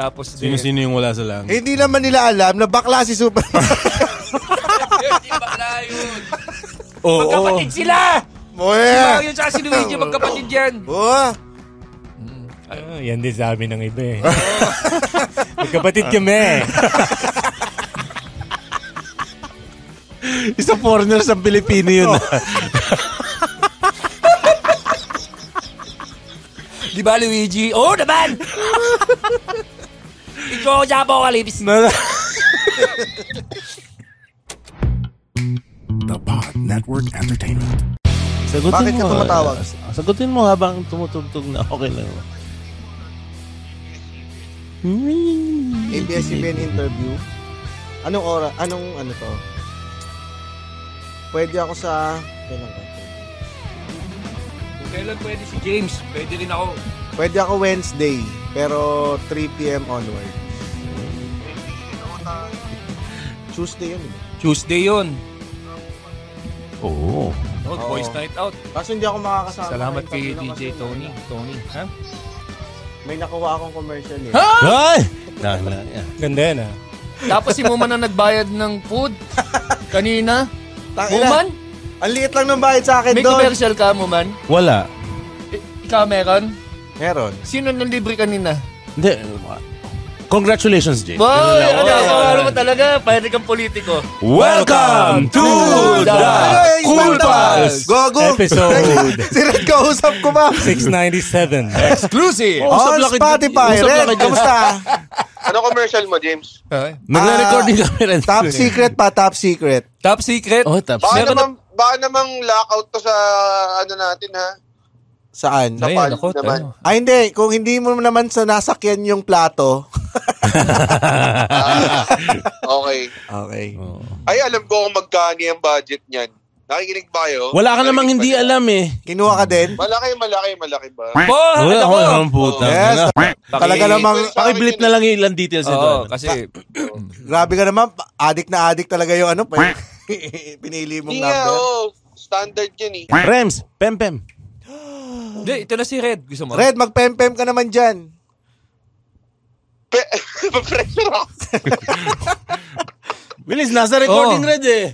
Tapos, Sino-sino yung wala sa langit? Hindi naman nila alam na bakla si Superman. Hindi bakla yun. Oo. Magkapatid sila! Moya! Mario tsaka si Luigi, magkapatid yan. Oh, Ah, yan din sa amin ng iba eh. Magkapatid kami. Isa foreigner sa Pilipino yun. Di ba, Luigi? Oo naman! Ikaw sa apocalypse. The Pod Network Entertainment. Sagutin Bakit ka mo. tumatawag? ah, Sagutin mo habang tumutugtog na okay lang. ABS-CBN interview. Anong oras? Anong ano to? Pwede ako sa... Kailan ka? Kung kailan pwede si James, pwede rin ako. Pwede ako Wednesday, pero 3 p.m. onward. Tuesday yun. eh. Tuesday yun. Oo. Oh, Oo. boys night out. Kaso hindi ako makakasama. Salamat kay DJ Tony. Tony, ha? May nakuha akong commercial eh. Ay! Dahil. Ganda yan ah. Tapos si Muman na nagbayad ng food kanina. Tangina, Muman, Ang liit lang ng bayad sa akin may doon. commercial ka, Muman. Wala. I- ikaw meron? Meron. Sino nang libre kanina? Hindi. Congratulations, Jay. Lang. ano, ano mo talaga? Pwede kang politiko. Welcome to the Cool. Pals! Gogo! Episode si Red kausap ko ba? 697. Exclusive! Usap On Spotify. Red, kamusta? Ano commercial mo, James? Nagre-recording kami rin. Top secret pa, top secret. Top secret? Oh, top Baka Meron naman, baka namang lockout to sa ano natin, ha? Saan? Sa Ay, naku, naman. tayo. Ay, hindi. Kung hindi mo naman sa nasakyan yung plato. Ah, okay. Okay. Ay, alam ko kung magkano yung budget niyan. Nakikinig ba kayo? Wala ka namang hindi ba alam eh. Kinuha ka din? kayo? Malaki, malaki, malaki ba? Po, Wala ano ako ko? naman puta. Yes. Talaga namang, Pakiblip na lang yung ilang details ito. Oo, kasi grabe ka naman. Adik na adik talaga yung ano. pa- Pinili mong Hindi nga, number. oo. Standard yun eh. Rems, pem-pem. Hindi, ito na si Red. Gusto mo? Red, mag-pem-pem ka naman dyan. Pe, pressure ako. Bilis, nasa recording Oo. red eh.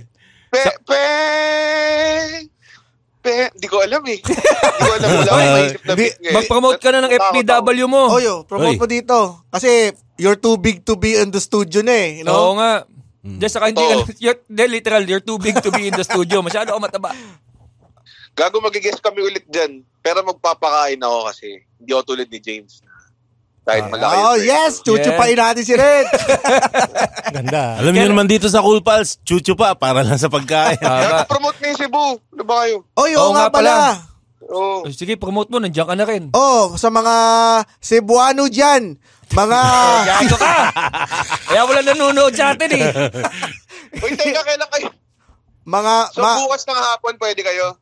Pe, pe, pe, di ko alam eh. Di ko alam, wala akong maisip na Di- bit ngayon. Mag-promote ka na ng FPW mo. Oyo, promote Oy. mo dito. Kasi you're too big to be in the studio na eh. You know? Oo nga. Diyan saka hindi Oo. ka, you're, de, literal, you're too big to be in the studio. Masyado ka mataba. Gago magigess kami ulit dyan. Pero magpapakain ako kasi. Hindi ako tulad ni James. Kahit malaki. Oh, yung yes! Chuchupain natin si Red. Ganda. Alam niyo naman dito sa Cool Pals, chuchu pa para lang sa pagkain. Tama. Promote ni Cebu. Ano ba kayo? Oy, oo Oo nga nga pala. pala. Oo. Oh, Sige, promote mo. Nandiyan ka na rin. Oh, sa mga Cebuano dyan. Mga... Gago ka! Kaya wala nanonood sa atin eh. Uy, teka, kailan kayo? mga... So, ma- bukas ng hapon pwede kayo?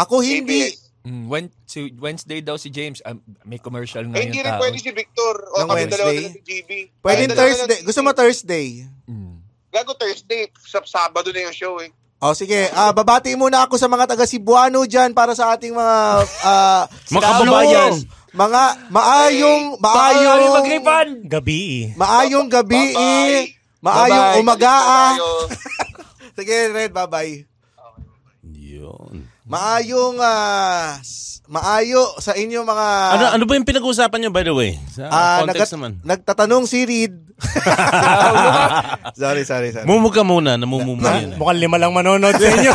Ako hindi. Mm, Wed- si- Wednesday daw si James. Ah, may commercial Eh, ngayon hindi rin tao. pwede si Victor. O Ng kami dalawa Wednesday? na si GB. Pwede dalawa Thursday. na Gusto mo Thursday? Mm. Gago Thursday. Sa Sabado na yung show eh. Oh, sige. Ah, babati muna ako sa mga taga Cebuano dyan para sa ating mga ah, Mga kababayan. Mga maayong maayong mag-refund! Gabi eh. maayong gabi, Bye-bye. maayong umaga. Sige, Red, bye-bye. Yun. Maayong s- maayo sa inyo mga Ano ano ba yung pinag-uusapan niyo by the way? Sa Ah, context nagat- naman. nagtatanong si Reed. sorry, sorry, sorry. Mumug ka muna, namumumu Ah, yan. eh. Mukhang lima lang manonood sa inyo.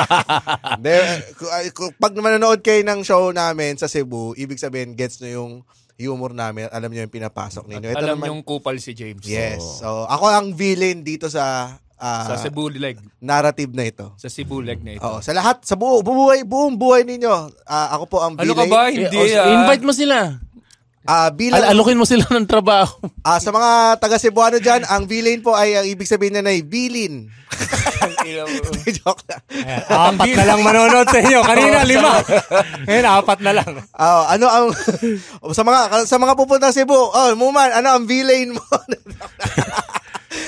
De, ku- pag manonood kayo ng show namin sa Cebu, ibig sabihin gets nyo yung humor namin alam nyo yung pinapasok ninyo. Ito Alam naman, yung kupal si James. Yes. So, ako ang villain dito sa ah, Sa Cebu leg. narrative na ito. Sa Cebu leg na ito. Oo, sa lahat, sa buo, buhay, buong buhay ninyo, ah, ako po ang Ano villain. ka ba? Hindi Eh, oh, ah. invite mo sila. Ah, bilang, Al- alukin mo sila ng trabaho. ah, sa mga taga Cebuano dyan, ang villain po ay, ang ibig sabihin na ay vilin. Joke lang. Ayan, apat na lang manonood sa inyo. Kanina, lima. Ngayon, apat na lang. Ah, ano ang sa mga sa mga pupunta sa Cebu, oh, Muman, ano ang villain mo?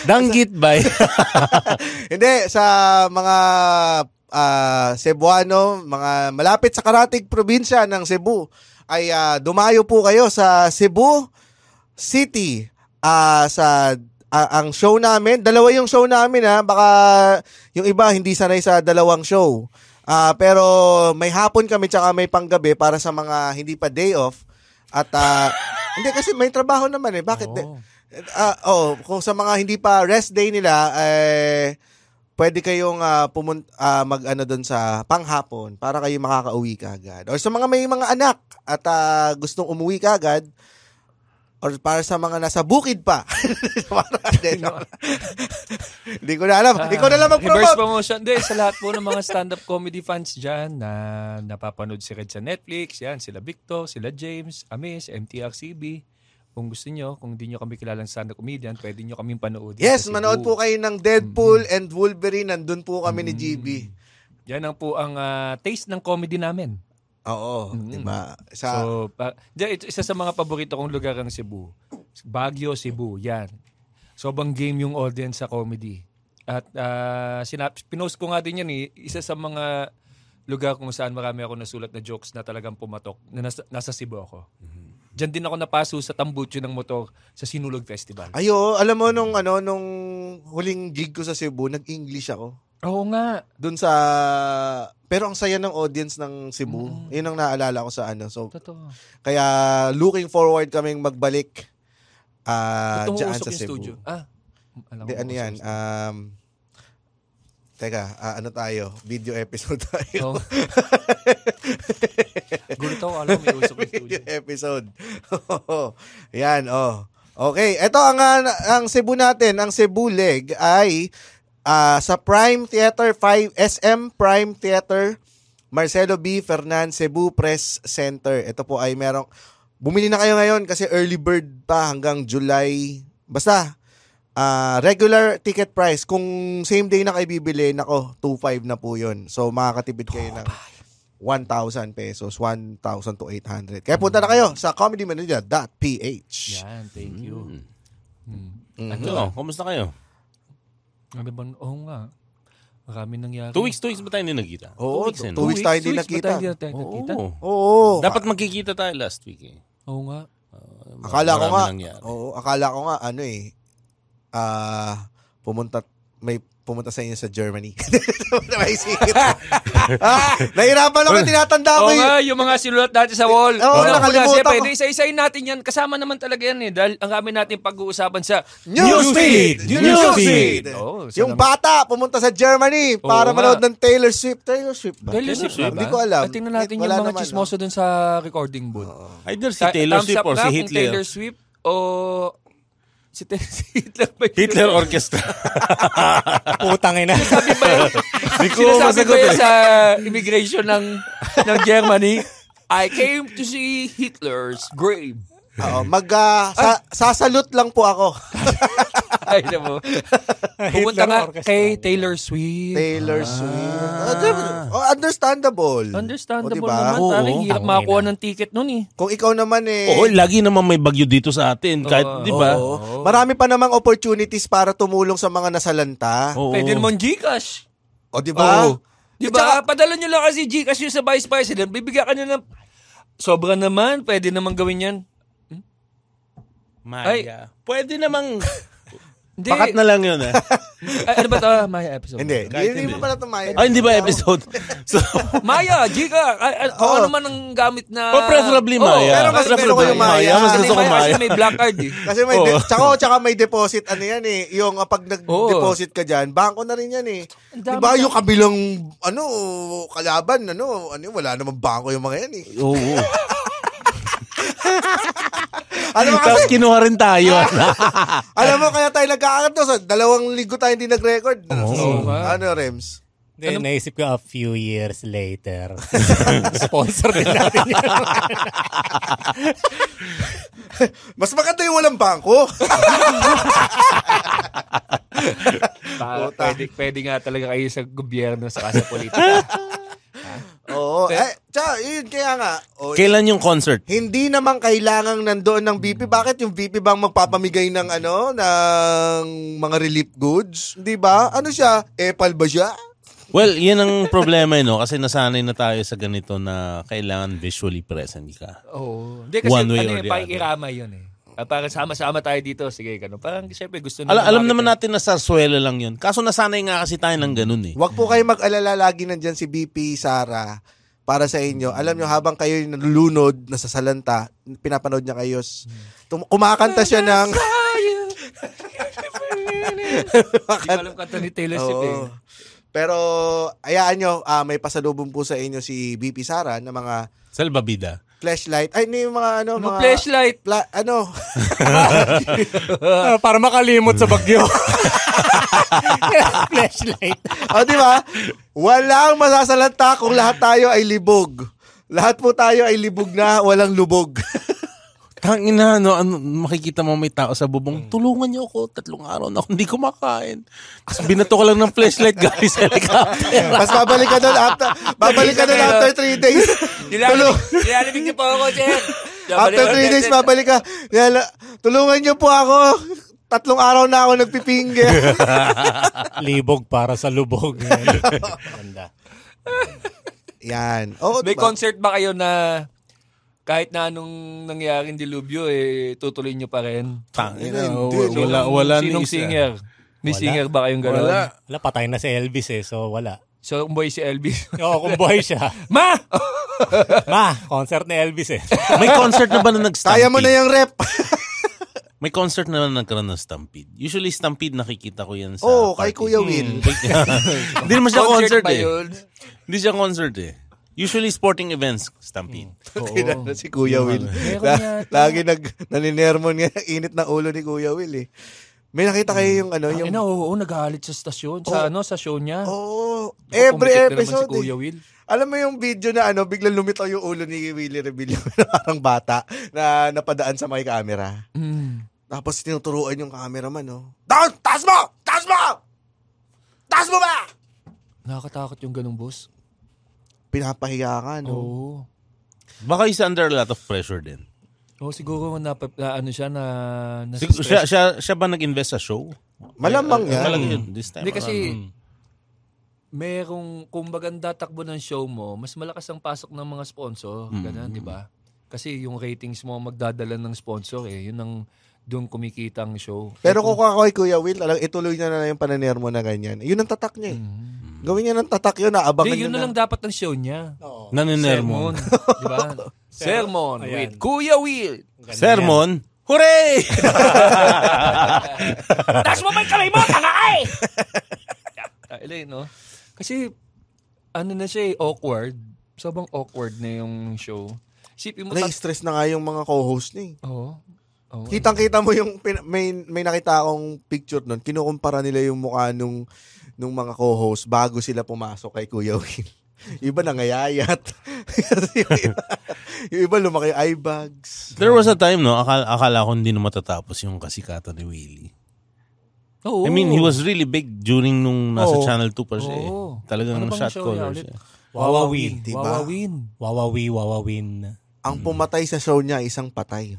Danggit ba? Hindi sa mga ah, Cebuano, mga malapit sa karatig probinsya ng Cebu ay ah, dumayo po kayo sa Cebu City ah sa ah, ang show namin, dalawa yung show namin ha, baka yung iba hindi sanay sa dalawang show. Ah, pero may hapon kami tsaka may panggabi para sa mga hindi pa day off at ah, hindi kasi may trabaho naman eh. Bakit? de- Ah, oh, kung sa mga hindi pa rest day nila eh pwede kayong ah, pumun- ah, mag ano doon sa panghapon para kayo makakauwi kaagad. Or sa mga may mga anak at ah, gustong umuwi kaagad or para sa mga nasa bukid pa. Hindi. Hindi ko na alam. Ikaw na lang Reverse mag-promote. promotion. Hindi, sa lahat po ng mga stand-up comedy fans dyan na napapanood si Red sa Netflix, yan, sila Victo, sila James, Amis, MTRCB. Kung gusto nyo, kung hindi nyo kami kilalang stand-up comedian, pwede nyo kaming panood. Yes, manood po kayo ng Deadpool and Wolverine. Nandun po kami ni GB. Yan ang po ang ah, taste ng comedy namin. Oo, diba? Sa, So, pa, Diyan, ito, isa sa mga paborito kong lugar ang Cebu. Baguio, Cebu, yan. Sobrang game yung audience sa comedy. At uh, sinap, pinost ko nga din yan eh, isa sa mga lugar kung saan marami ako nasulat na jokes na talagang pumatok, na nasa, nasa Cebu ako. Diyan din ako napaso sa tambucho ng motor sa Sinulog Festival. ayo, alam mo nung ano nung huling gig ko sa Cebu, nag-English ako. Oo nga. Doon sa pero ang saya ng audience ng Cebu. Yun ang naalala ko sa ano. So Totoo. kaya looking forward kaming magbalik ah Ito diyan sa Cebu. studio. Ah. Alam ko ano yan? Um, teka, ah, ano tayo? Video episode tayo. Oo. Gulit ako, alam mo, may usok studio. Video episode. Yan, oh. Okay, ito ang ang Cebu natin, ang Cebu leg ay ah, sa Prime Theater 5 SM Prime Theater Marcelo B. Fernan Cebu Press Center. Ito po ay merong bumili na kayo ngayon kasi early bird pa hanggang July. Basta ah, regular ticket price kung same day na kayo bibili, nako 2.5 na po 'yon. So makakatipid kayo ng 1,000 pesos, 1,000 to 800. Kaya punta na kayo sa comedymanila.ph. Yan, thank you. Hmm. Ano, kumusta kayo? Ano ba? Oo nga. Marami nangyari. Two weeks, two weeks ba tayo hindi nagkita? Oo, two weeks, eh, two weeks tayo hindi nakita. tayo hindi tayo nakita? Oo. Oo. Dapat magkikita tayo last week eh. Oo nga. akala ko nga, nangyari. oo, akala ko nga ano eh ah pumunta may pumunta sa inyo sa Germany. may isipit. ah, nahirapan ako, tinatanda ko Oo nga, yung mga sinulat natin sa wall. Oo, Unang-una, nakalimutan ko. di isa-isayin natin yan. Kasama naman talaga yan eh. Dahil ang kami natin pag-uusapan sa Newsfeed! Newsfeed! Sana yung naman- bata, pumunta sa Germany para nga. manood ng Taylor Swift. Taylor Swift ba? Taylor Swift ba? Hindi ko alam. At tingnan natin yung mga chismoso dun sa recording booth. Either si Ta- Taylor Swift or si kung Hitler. Taylor Swift o si, Hitler ba yun? Hitler Orchestra. Putang ina. Sabi ba yun? Hindi ko masagot ba yun eh. sa immigration ng ng Germany? I came to see Hitler's grave. Oo, mag, ah, sa, sasalute lang po ako. Ay, na mo. Pumunta nga Orchestra. kay Taylor Swift. Taylor Swift. Ah, di- oh, understandable. Understandable O, diba? naman. Oo, Parang hirap tangina. makakuha ng ticket nun eh. Kung ikaw naman eh. Oo, lagi naman may bagyo dito sa atin. Kahit, di ba? Oo. Marami pa namang opportunities para tumulong sa mga nasalanta. Oo. Pwede naman Gcash. O, di ba? Oo. Di ba? Padala nyo lang kasi Gcash yung sa Vice President. Bibigyan ka nyo ng... Sobra naman. Pwede naman gawin yan. Maya. Pwede namang... Hindi. Pakat na lang yun eh. Ay, ano ba ito? Maya episode. Hindi. Kahit Hindi hindi. mo pala tumayo. Ay, hindi ba episode? So, Maya, Gcash. Ay, ay, kung Oo. ano man ang gamit na... Oh, preferably Maya. pero mas gusto ko yung Maya. Mas gusto ko Maya. Maya. Kasi may black card eh. Kasi may, Oo. de- tsaka, tsaka may deposit, ano yan eh, yung uh, pag nag-deposit ka dyan, bangko na rin yan eh. Diba yung kabilang, ano, kalaban, ano, ano, wala namang bangko yung mga yan eh. Oo. Ano mo Tapos kasi, kinuha rin tayo. alam mo, kaya tayo nagkakakat to, sa dalawang linggo tayo hindi nag-record. Oo ano, Rems? Then, naisip ko a few years later. Sponsor din natin yan. Mas maganda yung walang bangko. Pa, pwede, pwede nga talaga kayo sa gobyerno sa sa politika. Oo. Eh, tsaka, yun, kaya nga, oh, Kailan yung concert? hindi naman kailangang nandoon ng BP. Bakit yung BP bang magpapamigay ng ano, ng mga relief goods? Di ba? Ano siya? Epal ba siya? Well, yan ang problema, eh, no? Kasi nasanay na tayo sa ganito na kailangan visually present ka. Oo. Hindi kasi One way ano or yun, the other. iramay yun eh. Ah, parang sama-sama tayo dito. Sige, ganun. Parang siyempre gusto Al- alam naman natin. natin na sarsuela lang yun. Kaso nasanay nga kasi tayo ng ganun eh. Wag po kayo mag-alala lagi nandyan si BP Sara para sa inyo. Alam nyo, habang kayo nalulunod, nasasalanta, pinapanood niya kayo. tum- kumakanta siya ng... Hindi ko alam kanta ni Taylor Swift eh. Oo. Pero, ayaan nyo, ah, may pasalubong po sa inyo si BP Sara na mga Salbabida. Flashlight. Ay, hindi yung mga ano, Ano, mga... flashlight? Pla- ano? Ah, para makalimot sa bagyo. Flashlight. o, di ba? Walang masasalanta kung lahat tayo ay libog. Lahat po tayo ay libog na, walang lubog. Tangina, no, ano, makikita mo may tao sa bubong, tulungan niyo ako, tatlong araw na ako hindi kumakain. Tapos binato ko lang ng flashlight, guys, sa helicopter. Tapos babalik ka doon after, babalik ka doon after three days. Tulong. Nilalamig niyo po ako, Jen. After three days, babalik ka. Yala, tulungan niyo po ako. Tatlong araw na ako nagpipingge. Libog para sa lubog. Ganda. Yan. Oo, May diba? concert ba kayo na kahit na anong nangyaring dilubyo, eh, tutuloy nyo pa rin? Tangina, Hindi, wala, wala ni Sinong isa. singer? May Wala. singer ba kayong gano'n? Wala. Wala, patay na si Elvis eh, so wala. So, kung boy si Elvis. Oo, kung buhay siya. Ma! Ma, concert ni Elvis eh. May concert na ba na nag-stampede? Kaya mo na yung rep. May concert na na nagkaroon ng stampede. Usually stampede nakikita ko yan sa Oo, kay party. Kuya Will. Hindi naman siya concert, ba eh. Hindi siya concert eh. Usually sporting events, stampede. Tinanong si Kuya Will. Meron La- yata. lagi nag naninermon nga init na ulo ni Kuya Will eh. May nakita kayo yung ano, Yung, yung oo, oo, sa stasyon, sa ano, sa show niya. Oh, Baka every na naman episode. Si Kuya eh. Will. Alam mo yung video na ano, biglang lumitaw yung ulo ni Willie Rebellion na parang bata na napadaan sa may camera. Mm. Tapos tinuturuan yung cameraman, no? Down! Taas mo! Taas mo! Taas mo ba? Nakakatakot yung ganung boss. Pinapahiya ka, no? Oo. Baka he's under a lot of pressure din. Oo, siguro na, na ano siya na, na Sig- siya, siya, siya ba nag-invest sa show? Malamang yan. Talaga yun, this time Hindi kasi, around. merong, kung maganda takbo ng show mo, mas malakas ang pasok ng mga sponsor. Ganun, di ba? Kasi yung ratings mo magdadala ng sponsor eh. Yun ang doon kumikita ang show. Pero kung ako kay Kuya Will, alam, ituloy niya na yung pananer mo na ganyan. Yun ang tatak niya eh. Gawin niya ng tatak yun, naabangan niya yun na lang dapat ang show niya. Naninermon. Sermon. di ba? Sermon Ayan. with Kuya Will. Sermon. Hooray! Taas mo may kamay mo, tanga ay! Ilay, no? Kasi, ano na siya eh, awkward. Sobrang awkward na yung show. Sipin mo, tat- Na-stress na nga yung mga co-host niya eh. Oo. Oo. Kitang-kita mo yung, pin- may, may nakita akong picture nun, kinukumpara nila yung mukha nung, nung mga co-host bago sila pumasok kay Kuya Will. Iba nangayayat. yung, iba, yung iba lumaki yung eye bags. There was a time, no, akala, akala ko hindi na matatapos yung kasikatan ni Willie. Oo. I mean, he was really big during nung nasa Oo. Channel 2 pa siya. eh. Oo. Talagang Ano shot show caller niya ulit? siya. Wawawi. Diba? Wawawin. Wawawi, wawawin. Ang pumatay sa show niya, isang patay.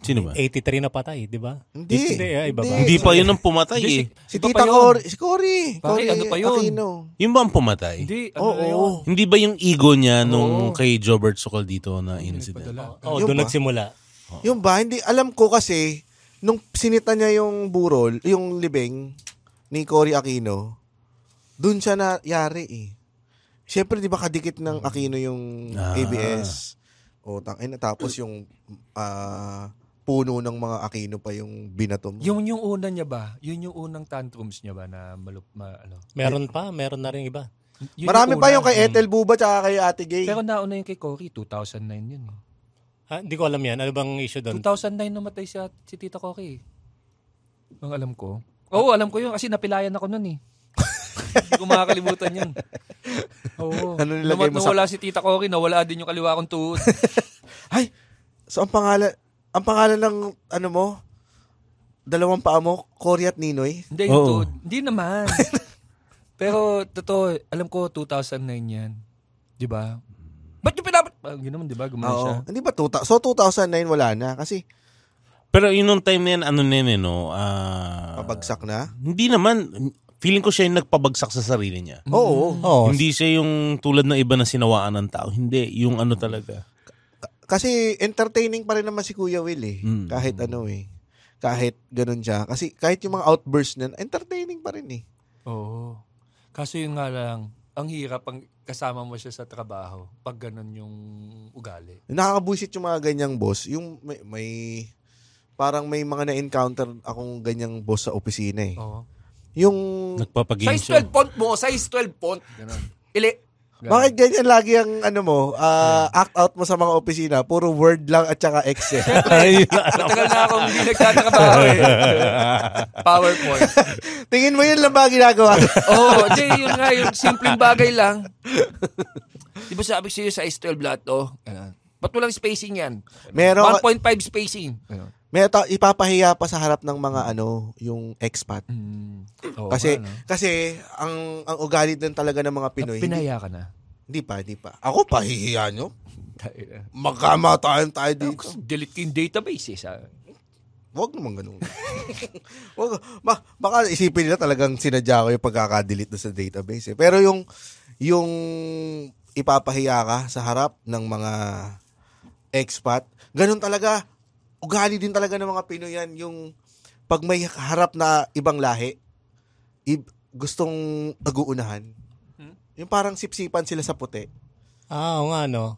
Sino ba? 83 na patay, di ba? Hindi. Hindi, ah, iba ba? Hindi pa yun ang pumatay eh. Si Iba Tita pa yun. Cory. Si Cory. Bakit? Cory Ano pa yun? Aquino. Yung ba ang pumatay? Hindi, ano Oo. na yun? Hindi ba yung ego niya nung kay Jobert Sokol dito na incident? Padala. Oo, Yung doon ba? nagsimula. Yung ba, hindi, alam ko kasi, nung sinita niya yung burol, yung libing ni Cory Aquino, dun siya na yari eh. Siyempre, di ba kadikit ng Aquino yung Ah. ABS? O, tang, na, tapos yung ah, puno ng mga Aquino pa yung binatom. Yung yung una niya ba? Yun yung unang tantrums niya ba na malup ma, ano? Meron pa, meron na rin iba. Yun Marami pa una. yung kay Ethel Buba tsaka kay Ate Gay. Pero nauna yung kay Cory, 2009 yun. eh. Ha, hindi ko alam yan. Ano bang issue doon? 2009 namatay si, si Tita Cory. Ang alam ko. Oo, alam ko yun kasi napilayan ako nun eh. Hindi ko makakalimutan yun. Oo. Ano nilagay Namat mo sa- nawala si Tita Cory, nawala din yung kaliwa kong tuhod. Ay, so ang pangalan, ang pangalan ng ano mo, dalawang paa mo, Cory at Ninoy. Hindi yung Oo. tuhod. Hindi naman. Pero totoo, alam ko 2009 yan. Di ba? Ba't yung pinapat? Ah, yun naman, di ba? Gumawa siya. Oo. Hindi ba, tuta- so 2009 wala na kasi Pero yun nung time na yan, ano na yun, eh, no? Ah, pabagsak na. Hindi naman. Feeling ko siya yung nagpabagsak sa sarili niya. Oo. Oo. Hindi siya yung tulad ng iba na sinawaan ng tao. Hindi. Yung ano talaga. Kasi entertaining pa rin naman si Kuya Will eh. Mm. Kahit ano eh. Kahit ganun siya. Kasi kahit yung mga outbursts niyan, entertaining pa rin eh. Oo. Kaso yun nga lang, ang hirap ang kasama mo siya sa trabaho pag ganun yung ugali. Nakakabuisit yung mga ganyang boss. Yung may, may parang may mga na-encounter akong ganyang boss sa opisina eh. Oo. Yung Nagpapagame Size siya. 12 font mo, size 12 font. Ganun. Ili. Ganun. Bakit ganyan lagi ang ano mo, ah, act out mo sa mga opisina? Puro word lang at saka Excel. Ay, Matagal na akong hindi nagtatrabaho eh. PowerPoint. Tingin mo yun lang ba ginagawa? Oo, oh, di, yun nga, yung simpleng bagay lang. Di ba sabi sa'yo size 12 lahat to? Ganun. Ba't walang spacing yan? Meron, 1.5 spacing. Ganun. May ta- ipapahiya pa sa harap ng mga ano, yung expat. Mm. Oo Kasi nga, no? kasi ang ang ugali din talaga ng mga Pinoy. Pinaya ka na. hindi pa, hindi pa. Ako pahihiya nyo. Tayo na. Magkamatayan tayo dito. Delete yung databases. Ah. Huwag naman ganun. Wag, ba, baka isipin nila talagang sinadya ko yung pagkakadelete doon sa database. Eh. Pero yung, yung ipapahiya ka sa harap ng mga expat, ganun talaga. Ugali din talaga ng mga Pinoy yan. Yung pag may harap na ibang lahi, i- gustong aguunahan. Yung parang sipsipan sila sa puti. Ah, oo nga, no.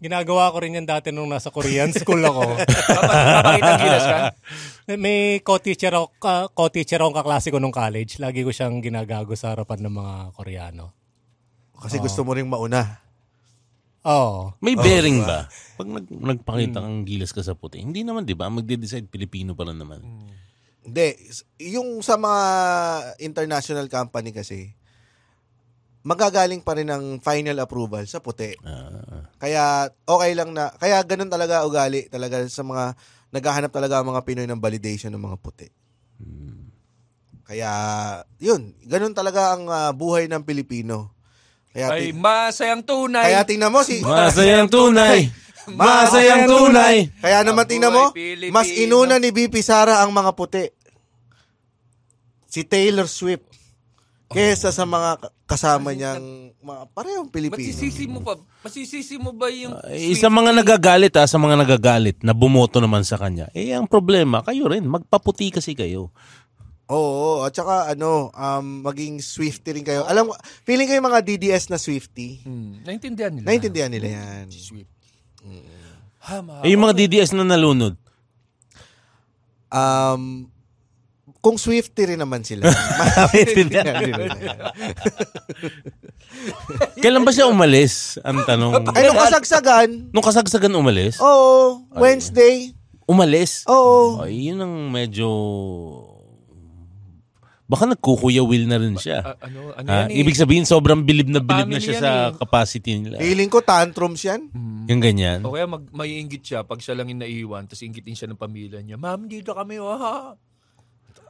Ginagawa ko rin yan dati nung nasa Korean school ako. Papakita gilas ka? May co-teacher ako, ka- co-teacher akong kaklase ko nung college. Lagi ko siyang ginagago sa harapan ng mga Koreano. Kasi gusto mo ring mauna. Oo. May bearing ba? Pag nag, nagpakita kang gilas ka sa puti, hindi naman, di ba? Magde-decide Pilipino pa rin naman. Hindi. S- Yung sa mga international company kasi, magagaling pa rin ang final approval sa puti. Ah. Kaya okay lang na, kaya ganun talaga ugali talaga sa mga, naghahanap talaga ang mga Pinoy ng validation ng mga puti. Kaya, yun, ganun talaga ang ah, buhay ng Pilipino. Kaya, Ay, ti- masayang tunay. kaya tingnan mo si, Masayang tunay! Masayang tunay! kaya naman tingnan mo, Pilipino. mas inuna ni BP Sara ang mga puti. Si Taylor Swift. Kesa sa mga ka- kasama niyang mga parehong Pilipino. Masisisi mo pa, masisisi mo ba yung... Eh, sa mga nagagalit ha, sa mga nagagalit na bumoto naman sa kanya, eh ang problema, kayo rin, magpaputi kasi kayo. Oo, at saka ano, um, maging Swifty rin kayo. Alam mo, feeling ko yung mga DDS na Swifty, Hmm, naintindihan nila. naintindihan nila yan. Swift. Ha, ma- Eh yung mga DDS na nalunod, Um, kung Swifty rin naman sila, Maintindihan nila kailan ba siya umalis? Ang tanong. Ay, nung kasagsagan, Nung kasagsagan umalis? oo, Wednesday, Umalis? oo. Ay, yun ang medyo... Baka nagkukuya will na rin siya. Ah, ano, ano Ah, yan eh? ibig sabihin, sobrang bilib na bilib na siya yan sa eh. capacity nila. Feeling ko tantrums yan. Yung ganyan. O kaya mag, maiinggit siya pag siya lang yung naiwan, tapos inggitin siya ng pamilya niya. Ma'am, dito kami, oh, ha?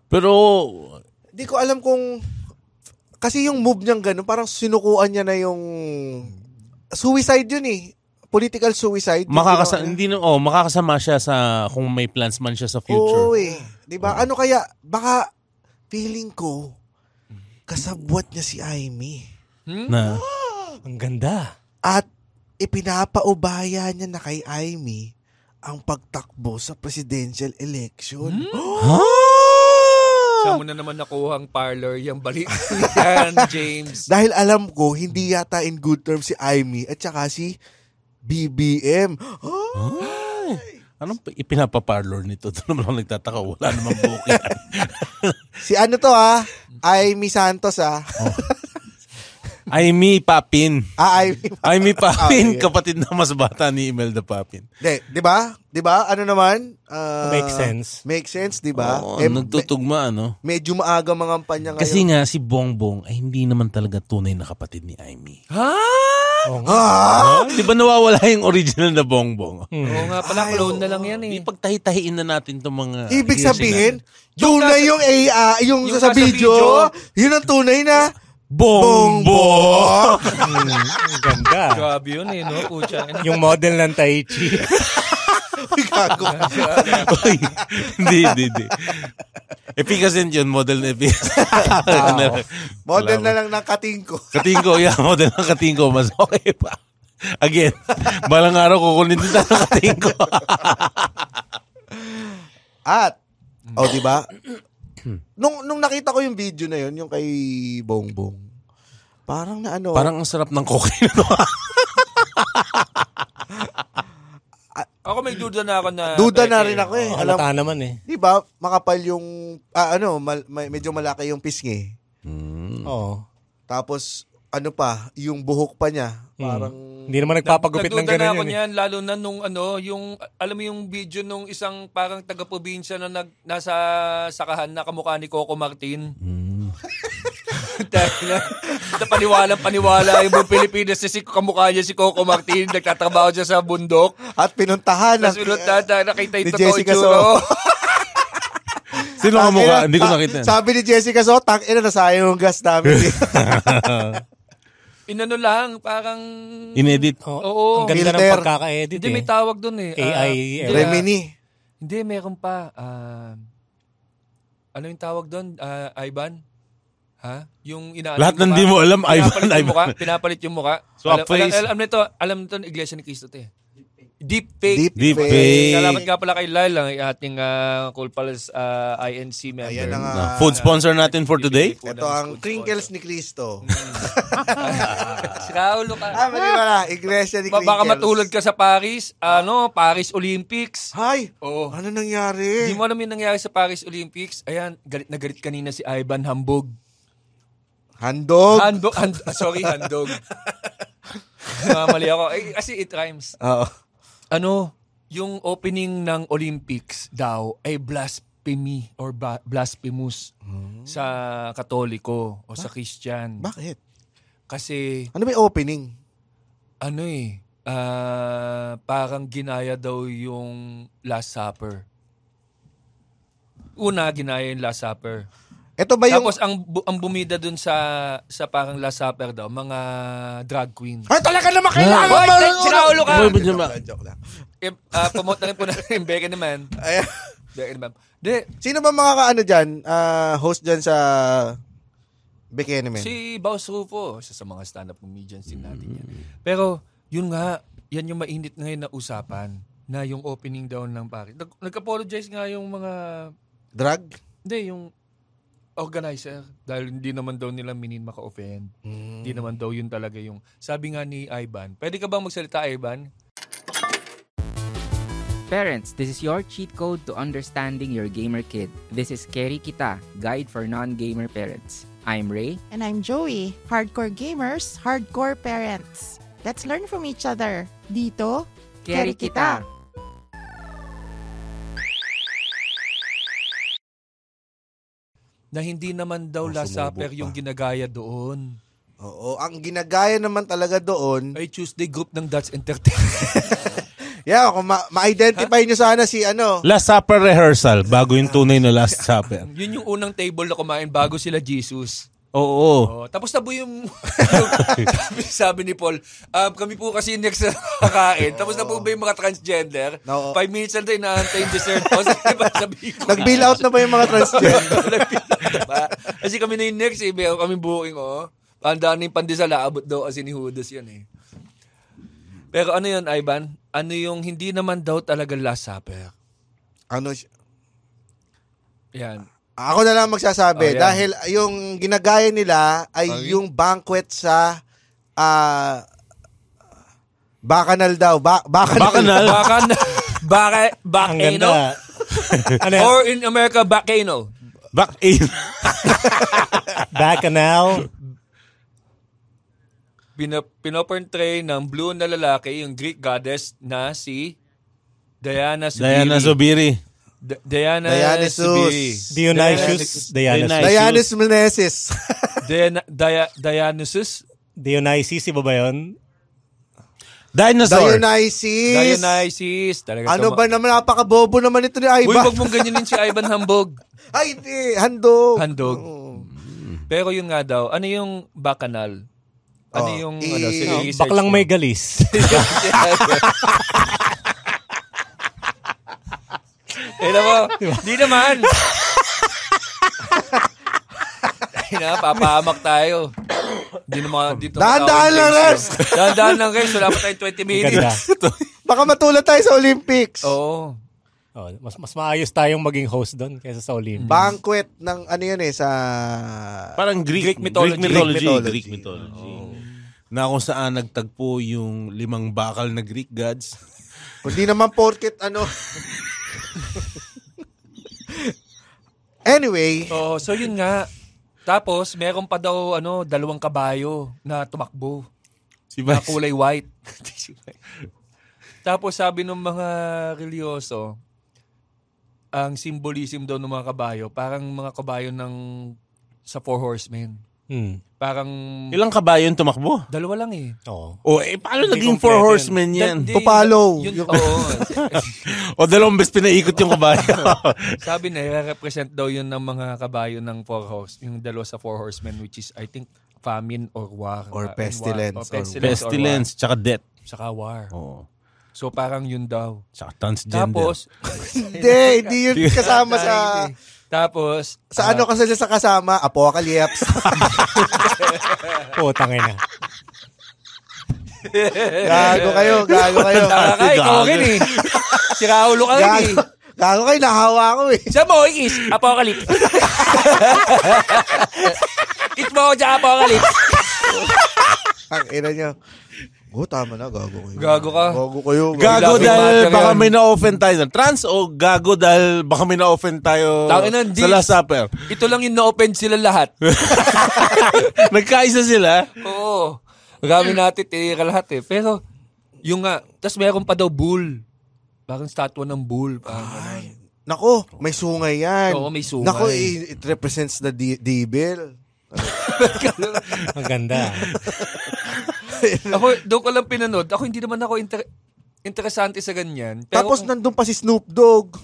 Pero, Di ko alam kung... Kasi yung move niyang ganun, parang sinukuan niya na yung... Suicide yun eh. Political suicide. Makakasa hindi na, oh, makakasama siya sa kung may plans man siya sa future. Oo eh. Di ba? Ano kaya, baka feeling ko, kasabwat niya si Amy. Na, Ang ganda. At ipinapaubaya niya na kay Amy ang pagtakbo sa presidential election. Saan mo na naman nakuha ang parlor, yung balik yan, James. Dahil alam ko, hindi yata in good terms si Amy at saka si BBM. Oh, ay, anong pa- ipinapaparlor nito? Doon naman ako nagtataka. Wala namang bukid. si ano to ha? Amy Santos ha? Amy Papin. ah, Amy. Amy Ah, Papin, yeah. kapatid na mas bata ni Imelda Papin. Di, di ba? Di ba? Ano naman? Ah, Makes sense. Makes sense, di ba? Oo, Eh, nagtutugma, ano? me- medyo maaga mga kampanya ngayon. Kasi nga, si Bongbong ay hindi naman talaga tunay na kapatid ni Amy. ha? Nga. Ah! Di ba nawawala yung original na Bongbong? Oo nga pala, clone na lang yan eh. Ipagtahi-tahiin na natin itong mga... Ibig sabihin, natin. tunay yung AI, yung, yung sa nasa video, video. yun ang tunay na Bongbong! Hmm, ang ganda. Grabe yun eh, no? Pucha. Yung model ng Tai Chi. Gago. Uy, hindi, hindi, hindi. Efficacent yun, model na efficacent. Model Wala na lang ng kating ko. Katingko, yeah, model ng katingko, mas okay pa. Again, balang araw kukunin din tayo ng katingin ko. At, oh, di ba? nung, nung nakita ko yung video na yun, yung kay Bongbong, parang na ano, Parang ang sarap ng cocaine. Ako may duda na ako na... duda na rin ako eh. Alam, halata naman eh. di ba, makapal yung, ah, ano, mal, may- medyo malaki yung pisngi. Hmm. Oo. Tapos, ano pa, yung buhok pa niya, parang, Hindi naman nagpapagupit ng Nagduda na ganun ako yun. eh. niyan, lalo na nung ano, yung, alam mo yung video nung isang parang taga-probinsya na nag, nasa sakahan na kamukha ni Coco Martin. Dahil paniwalang paniwala yung buong Pilipinas na si kamukha niya si Coco Martin, nagtatrabaho siya sa bundok. at pinuntahan ng, Tapos pinuntahan na nakita yung totoo Jessica itsura. Sino ka mukha? Hindi ko nakita. Sabi ni Jessica So, tang ina, nasayang yung gas namin. Inano lang, parang... Inedit. Oo. Oo. Ang ganda ng Filter. pagkaka-edit Hindi, eh. may tawag doon eh. Ah, AI ah, Remini. Hindi, meron pa. ah, ano yung tawag doon, ah, Ivan? Ha? Yung inaano Lahat yung ng di mo alam, Pinapalit Ivan, yung Ivan. Mukha, pinapalit yung mukha. Swap alam, face. Alam, alam nito, alam nito, Iglesia ni Cristo to eh. Deep fake. Deep, Deep fake. fake. Salamat nga pala kay Lyle, ang ating uh, Cool Pals ah, INC member. Ayan na nga. Ah, food sponsor natin for today. Ito ang Crinkles ni Cristo. Si Raulo ka. ah, mali pala. Iglesia ni Ba- Crinkles. Baka matulad ka sa Paris, ano, Paris Olympics. Hay! Oo. Ano nangyari? Hindi mo alam yung nangyari sa Paris Olympics? Ayan, galit na galit kanina si Ivan Hambog. Handog. Handog, hand- ah, sorry, handog. Mali ako. Eh, kasi it rhymes. Oo. Ano, yung opening ng Olympics daw ay blasphemy or ba- blasphemous sa Katoliko o sa Christian. Bakit? Kasi Ano ba yung opening? ano eh, ah, parang ginaya daw yung Last Supper. Una, ginaya yung Last Supper. Ito ba yung... Tapos ang bu- ang bumida dun sa sa parang Last Supper daw, mga drag queen. Ay, talaga naman kailangan Hoy, ba? sinaulo ka! Ma- Joke lang. Eh, ah, promote na rin po natin yung Becca naman. Ayan. Becca naman. Di, Sino ba mga kaano dyan? ah, host dyan sa Bikini Man? si Baus Rufo, isa sa mga stand-up comedians din natin yan. Pero, yun nga, yan yung mainit ngayon na usapan na yung opening down ng Paris. Nag- nag-apologize nga yung mga, Drug? hindi, yung organizer dahil hindi naman daw nila minin maka-offend. Hindi naman daw yun talaga yung, sabi nga ni Ivan, pwede ka bang magsalita, Ivan? Parents, this is your cheat code to understanding your gamer kid. This is Keri Kita, Guide for Non-Gamer Parents. I'm Ray. And I'm Joey, hardcore gamers, hardcore parents. Let's learn from each other. Dito, Keri Keri Kita. Na hindi naman daw Oh, Last Supper yung ginagaya doon. Oo. Ang ginagaya naman talaga doon, Ay, Tuesday group ng Dutch Entertainment. yeah, kung ma- ma-identify nyo sana si ano, Last Supper rehearsal bago yung tunay na Last Supper. Yun yung unang table na kumain bago sila Jesus. Oo. Oh, tapos na po yung, sabi, sabi ni Paul, um, kami po kasi next na kakain. Tapos na po ba yung mga transgender? Oo. Five minutes lang tayo inaantay yung dessert. O, sabi ba, sabi ko. nag-bill out na ba yung mga transgender? Nag-bill out na ba? Kasi kami na yung next eh. Meron kami booking, oh. Pandaan yung pandesal, aabot daw kasi ni Judas yun eh. Pero ano yun, Ivan? Ano yung hindi naman daw talaga last supper? ano, si- Yan. Ako na lang magsasabi. Oh, yan. dahil yung ginagaya nila ay Okay. yung banquet sa ah Bacanal daw. Ba- bacanal. Bacanal. Baka na, baka, bakano? ano? Or in America, bakano? Back in. Bacchanal. Pina, pinoportray ng blue na lalaki, yung Greek goddess na si Diana Subiri. Diana Zubiri. D- Diana Dionysus. Subiri. Dionysius. Dionysus. Dianis Meneses. Diana, Dia, Dionysus. Dionysus, iba ba yun? Dinosaur. Dionysus. Dionysus. Talaga Ano ba naman? Napakabobo naman ito ni Uy, Ivan. wag mong ganyanin si Ivan Hambog. Ay, hindi. Handog. Handog. Oo. Pero yun nga daw, ano yung bacanal? Ano Oh, yung, ano, sige, i-search baklang mo. may galis. Tignan mo, di naman. Ay na, papahamak tayo. Hindi na mga, dito Dahan-dahan lang, Res! Dahan-dahan lang, Res. Wala pa tayong 20 Ganda. minutes. Baka matulad tayo sa Olympics. Oo. Oh, mas mas maayos tayong maging host doon kaysa sa Olympics. Banquet ng ano yun eh, sa... Parang Greek, Greek mythology. Greek mythology. Greek mythology. Greek mythology. Na kung saan nagtagpo yung limang bakal na Greek gods. Hindi naman porket ano... anyway, Oo, so yun nga. Tapos, meron pa daw, ano, dalawang kabayo na tumakbo. Si na Vice. kulay white. Tapos sabi ng mga religyoso, ang symbolism daw ng mga kabayo, parang mga kabayo ng sa Four Horsemen. Hmm. Parang Ilang kabayo yung tumakbo? dalawa lang eh. Oo. O eh, paano Hindi naging four yun. horsemen yan? Hindi, Papalo. Yun, Yung- oo. o dalawang beses pinaikot yung kabayo. sabi na, represent daw yun ng mga kabayo ng Four Horse, yung dalawa sa Four Horsemen, which is, I think, famine or war. Or Uh, pestilence. War, or Or pestilence. or Pestilence, tsaka death. war. Saka war. Oo. So parang yun daw. Tsaka transgender. Tapos, hindi, hindi yun kasama sa... tapos, Sa ah, ano kasi sa kasama? Apocalypse. Putang ina. gago kayo, gago kayo. Tara ka, ikaw rin eh. Si Raulo ka rin eh. Gago, gago kayo, nahawa ko eh. Sa mo is Apocalypse. Kit mo ako dyan, Apocalypse. Ang ina nyo. Oh, tama na, gago kayo. Gago ka. Gago kayo. Gago Laughing dahil baka may na-offend tayo. Trans o gago dahil baka may na-offend tayo sa Last Supper? Ito lang yung na-open sila lahat. Nagkaisa sila. Oo. Marami natin tinira lahat eh. Pero, yung nga, tas meron pa daw bull. Parang statwa ng bull. Parang ganun. Nako, may sungay yan. Oo, may sungay. Nako, it represents the de- devil. Ang ganda. ako, doon ko lang pinanood. Ako hindi naman ako inter- interesante sa ganyan. Pero Tapos kung nandun pa si Snoop Dogg.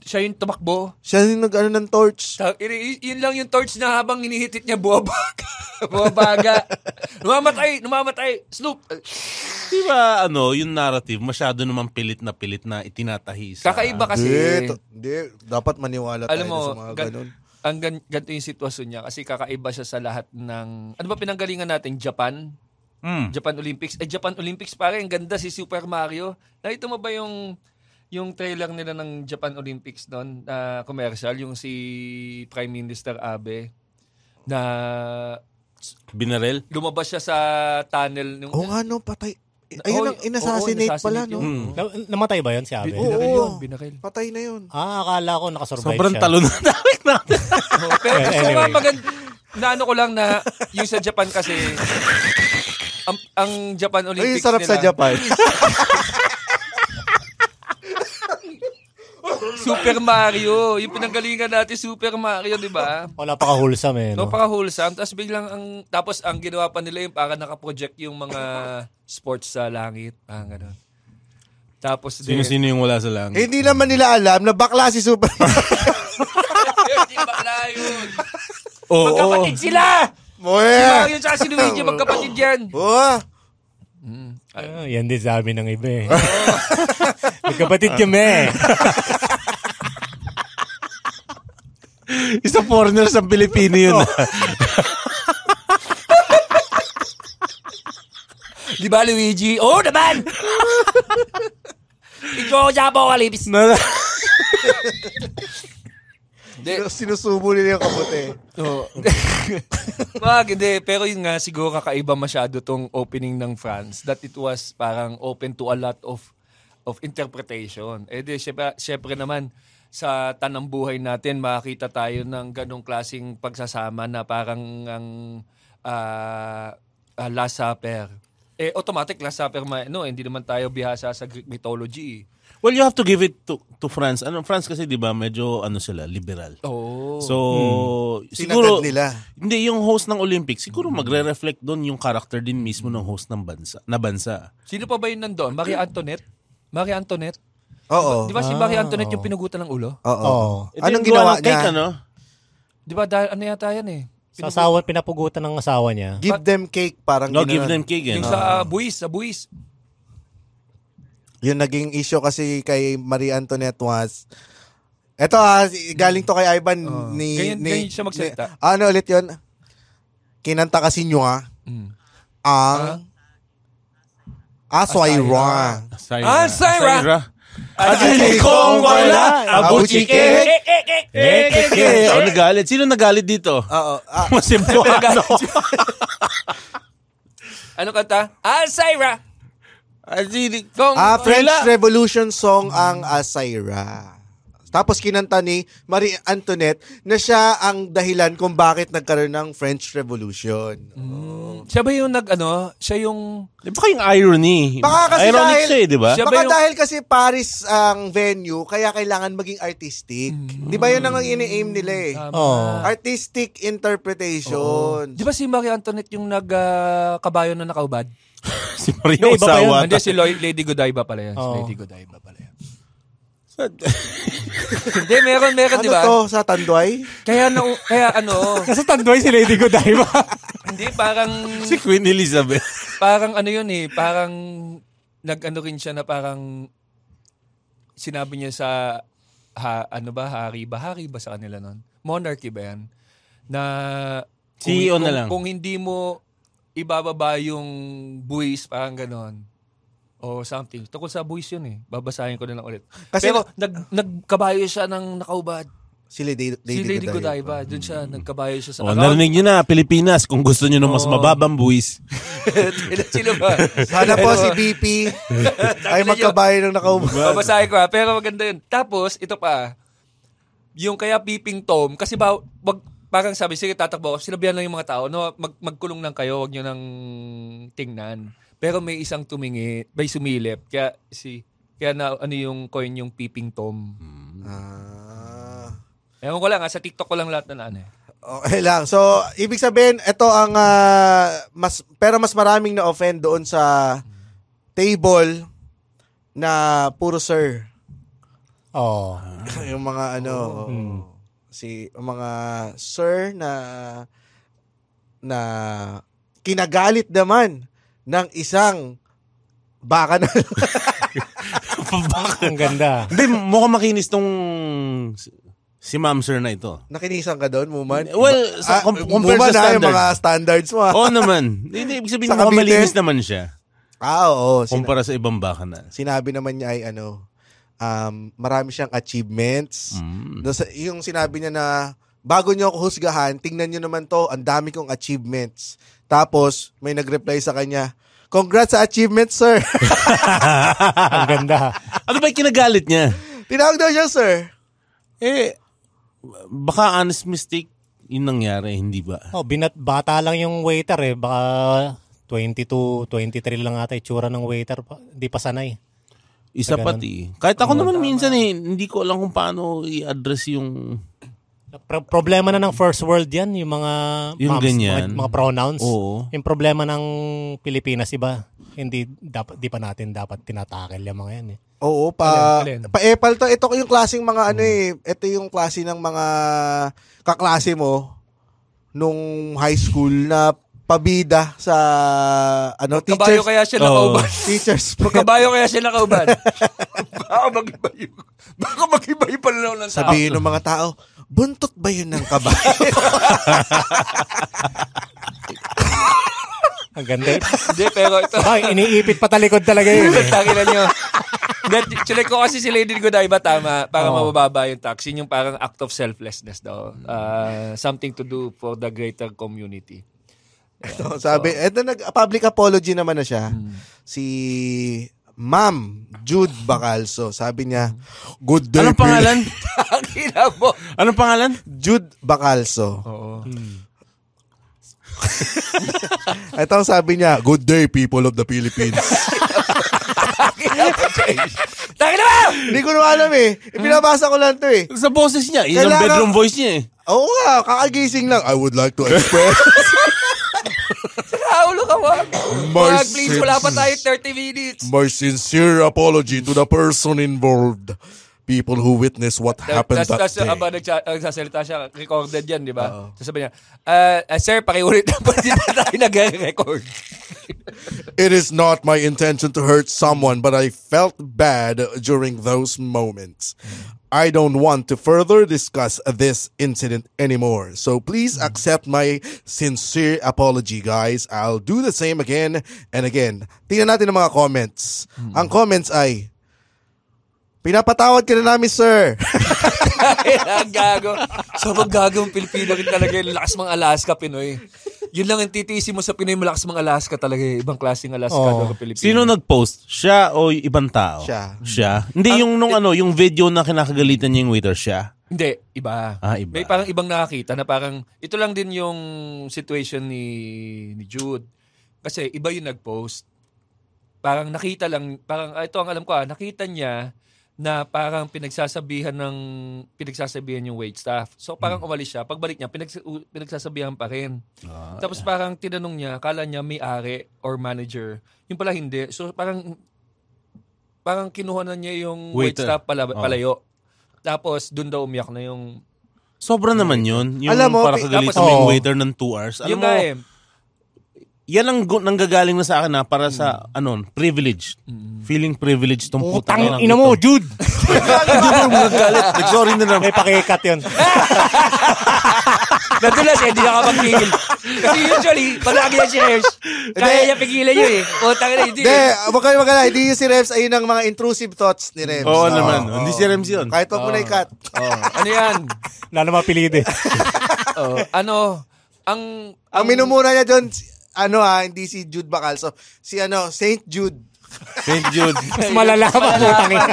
siya yung tumakbo. Siya yung nag-ano ng torch. Ta- y- yun lang yung torch na habang hinihitit niya buwabaga. buwabaga. numamatay, numamatay. Snoop. Di ba, ano, yung narrative, masyado naman pilit na pilit na itinatahi sa... Kakaiba kasi. Hindi. Dapat maniwala tayo Alam mo, sa mga gan- ganun. ang gan- ganito yung sitwasyon niya kasi kakaiba siya sa lahat ng ano ba pinanggalingan natin Japan Mm. Japan Olympics eh Japan Olympics pare ang ganda si Super Mario nakita mo ba yung yung trailer nila ng Japan Olympics noon na commercial yung si Prime Minister Abe na Binarel? lumabas siya sa tunnel nung Oo nga, no, patay. Ayun Oh, ang inassassinate oo, pala, no? Mm. Na- namatay ba yun si Abe? Oo. binaril yun binaril Patay na yun. Ah, akala ko nakasurvive Sobrang siya. talo na namin natin. Oh, pero Well, gusto ko anyway. nga magand na ano ko lang na yung sa Japan kasi ang, ang Japan Ay, Olympics sarap nila, sa Japan. Super Mario. Yung pinanggalingan natin, Super Mario, di ba? Wala pa ka-wholesome eh. No, No? paka-wholesome. Tapos biglang, ang, tapos ang ginawa pa nila yung para nakaproject yung mga sports sa langit. Parang ganun. Tapos din, Sino-sino yung wala sa Eh, langit? hindi naman nila alam na bakla si Super Hindi bakla yun. Oo. Magkapatid sila! Si Moya! Mario tsaka si Luigi, magkapatid yan. Oh, Ah, yan din sabi ng iba eh. Magkapatid kami. Isa foreigner sa Pilipino yun. Di ba, Luigi? Oo naman! Ikaw sa apocalypse. Na- Hindi. sinusubo nila yung kamote. Oo. Wag, hindi. Pero yun nga, siguro kakaiba masyado tong opening ng France that it was parang open to a lot of of interpretation. Eh di, syempre, syempre naman, sa tanang buhay natin, makakita tayo ng ganong klaseng pagsasama na parang ang ah, ah, Last Supper. Eh, automatic Last Supper, ma- no, hindi naman tayo bihasa sa Greek mythology. well, you have to give it to to France. Ano, France kasi 'di ba, medyo ano sila, liberal. Oh. So, Sinagad siguro nila. Hindi yung host ng Olympics, siguro magre-reflect doon yung character din mismo ng host ng bansa, na bansa. Sino pa ba yun nandun? Marie Antoinette? Marie Antoinette? Oo. Di ba si Marie Antoinette yung pinugutan ng ulo? Oo. Ito Anong ginawa ng cake, niya? ano? Di ba dahil ano yata yan eh? Sa asawa, pinapugutan ng asawa niya. Give them cake, parang No, give them cake. Yung Ano? sa uh, buwis, sa buwis. Yung naging issue kasi kay Marie Antoinette was Eto ha, galing to kay Ivan Oh. ni, Ganyan- ni ganyan siya magsalita. ni- ano ulit yun? kinanta kasi nyo ah, Mm. ang Aswayra. Syra. Ah, Syra. Adili kong wala, abuchike. Eh, oh, nagalit. Sino nagalit dito? Oo. ah, Masimbuano. Ano kanta? Ah, Syra. Adili Kung ah, French Wala. Revolution song ang Asayra. Tapos kinanta ni Marie Antoinette na siya ang dahilan kung bakit nagkaroon ng French Revolution. siya ba yung nag ano, siya yung Di ba yung irony? Baka kasi Ironic dahil- siya eh, di ba? Siya ba Baka yung- dahil kasi Paris ang venue, kaya kailangan maging artistic. Di ba yun ang ini-aim nila eh? Oh. Artistic interpretation. Di ba si Marie Antoinette yung nag-kabayo na nakaubad? Si Maria Hindi. Osawa. Hindi, si Lady Godiva pala yan. Si Oo. Lady Godiva. Hindi, meron, meron, Ano di ba? to sa Tanduay? Kaya, na, kaya ano, Kasi tandoy si Lady Godiva. hindi, parang, Si Queen Elizabeth. parang ano yun eh, parang, nag-ano rin siya na parang, sinabi niya sa, ha, ano ba, hari ba? Hari ba sa kanila nun? Monarchy ba yan? Na, CEO kung, na lang. Kung hindi mo ibababa yung buwis, parang ganon, o something. Tungkol sa buwis yun eh. Babasahin ko na lang ulit. Kasi Pero nag, nagkabayo siya ng nakaubad. si Lady, si Lady Godiva. Doon siya, nagkabayo siya sa O, narinig nyo na, Pilipinas, kung gusto nyo ng mas Oo. mababang buwis. Sino ba? Sana po si BP ay magkabayo ng nakaubo. Babasahin ko ha. Pero maganda yun. Tapos, ito pa. Yung kaya peeping Tom, kasi ba, wag, parang sabi, sige tatakbo ako. Sinabihan lang yung mga tao, no, mag, magkulong lang kayo, wag nyo nang tingnan. Pero may isang tumingi, may sumilip. Kaya si, kaya na, ano yung coin yung peeping Tom. Ah. Ewan ko lang ha, sa TikTok ko lang lahat na ano. Okay lang. So, ibig sabihin, ito ang ah, mas pero mas maraming na-offend doon sa table na puro sir. oh. yung mga ano, Mm. si yung mga sir na na kinagalit naman ng isang baka na Ang ganda. Hindi, mukhang makinis tong si ma'am sir na ito. nakinisan ka doon, Muman. Well, sa- Ah, com- compared Muman, sa yung standards. mga standards mo. ah. Oo naman. Hindi, ibig sabihin Sa mukhang malinis naman siya. Ah, oo. Sina- Kumpara sa ibang baka na. sinabi naman niya ay ano, um, marami siyang achievements. Mm. Yung sinabi niya na, bago niyo ako husgahan, tingnan niyo naman to, ang dami kong achievements. Tapos, may nag-reply sa kanya, Congrats sa achievements, sir. Ang ganda. Ano ba yung kinagalit niya? Tinawag daw siya, sir. Eh, baka honest mistake yung nangyari, hindi ba? Oh, binat bata lang yung waiter eh. Baka 22, 23 lang ata itsura ng waiter. pa. Hindi pa sanay. Isa pati. Kahit ako naman minsan eh, hindi ko alam kung paano i-address yung... Pro- problema na ng first world yan, yung mga Yung moms, ganyan. Mga, mga pronouns. Oo. Yung problema ng Pilipinas, iba, hindi dapat di pa natin dapat tinatakil yung mga yan eh. Oo, pa, Alin, alin? pa-epal to. Ito yung klaseng mga ano eh. Ito yung klase ng mga kaklase mo nung high school na pabida sa ano Kabayo teachers kaya siya Oo. nakauban. teachers Kabayo kaya siya nakauban. Baka mag-iba yung, baka mag-iba yung pananaw ng tao. sabihin ng mga tao buntot ba yun ng kabayo Ang ganda. Hindi, pero ito. Ay, iniipit pa talikod talaga yun eh. Tanginan nyo. Chinek ko kasi si Lady Godiva tama para Oo. mabababa yung tax. Yun yung parang act of selflessness daw. Uh, something to do for the greater community. So, sabi eto nag public apology naman na siya si Ma'am Jude Bacalso sabi niya good day Anong pangalan? Ang ina mo. Anong pangalan? Jude Bacalso Oo. ito ang sabi niya good day people of the Philippines Tangin na! Hindi ko na alam eh. Pinabasa ko lang to eh. Sa boses niya. Yun ang Kailangan- bedroom voice niya eh. Oo nga, kakagising lang. I would like to express Raulo ka wag. My please. Wala pa tayo 30 minutes. my sincere apology to the person involved. People who witnessed what happened that Tapos day. aba nagsa- nagsasalita siya, recorded yan, di ba? Tapos sabi niya, "Ah, ah, sir, pakiulit na po, di ba tayo nag-record? It is not my intention to hurt someone, but I felt bad during those moments. I don't want to further discuss this incident anymore. So please Hmm. accept my sincere apology, guys. I'll do the same again and again. Tingnan natin ang mga comments. Hmm. Ang comments ay, Pinapatawad ka na namin, sir. Ang gago. Sobrang gago ang Pilipino rin talaga. Yung lakas mga Alaska, Pinoy. Yun lang ang titiisin mo sa Pinoy, malakas mga Alaska talaga. eh. Ibang klaseng Alaska oh. Pilipino. Sino nag-post? Siya o y- ibang tao? Siya. Siya? Hindi yung nung ano, yung video na kinakagalitan niya yung waiter siya. Hindi, iba. Ah, iba. May parang ibang nakakita na parang, ito lang din yung situation ni, ni Jude. Kasi iba yung nag-post. Parang nakita lang, parang, ah, ito ang alam ko ah, nakita niya na parang pinagsasabihan ng, pinagsasabihan yung wait staff. So parang Hmm. umalis siya. Pagbalik niya, pinags, pinagsasabihan pa rin. Ah, Tapos parang tinanong niya, kala niya may ari or manager. Yung pala hindi. So parang parang kinuha na niya yung wait staff pala, Oh. palayo. Tapos doon daw umiyak na yung Sobra naman yun. Yung Alam mo, para mo yung Oo. waiter ng 2 hours. Alam yung mo. Yan ang nanggagaling na sa akin na para sa, ano, privilege. Feeling privilege tong putang Utang inang ina mo, ito. Jude! Hindi mo magagalit. Nag-sorry na naman. May pakikat yun. Nadulas eh, hindi nakapagpigil. Kasi usually, palagi yan si Rems. Kaya niya pigilan yun eh. Putang ina, hindi. Hindi, wag kayo magala. Hindi yung si Rems, ayun ang mga intrusive thoughts ni Rems. Oo Oo, naman. oo. Hindi si Rems yun. Kahit wag mo na i-cut. Oh, ano yan? Na mapilid eh. Oh, ano, ang... Ang minumura niya doon, ano ha, hindi si Jude Bacalso. Si ano, Saint Jude. St. Jude. Mas malala pa ina.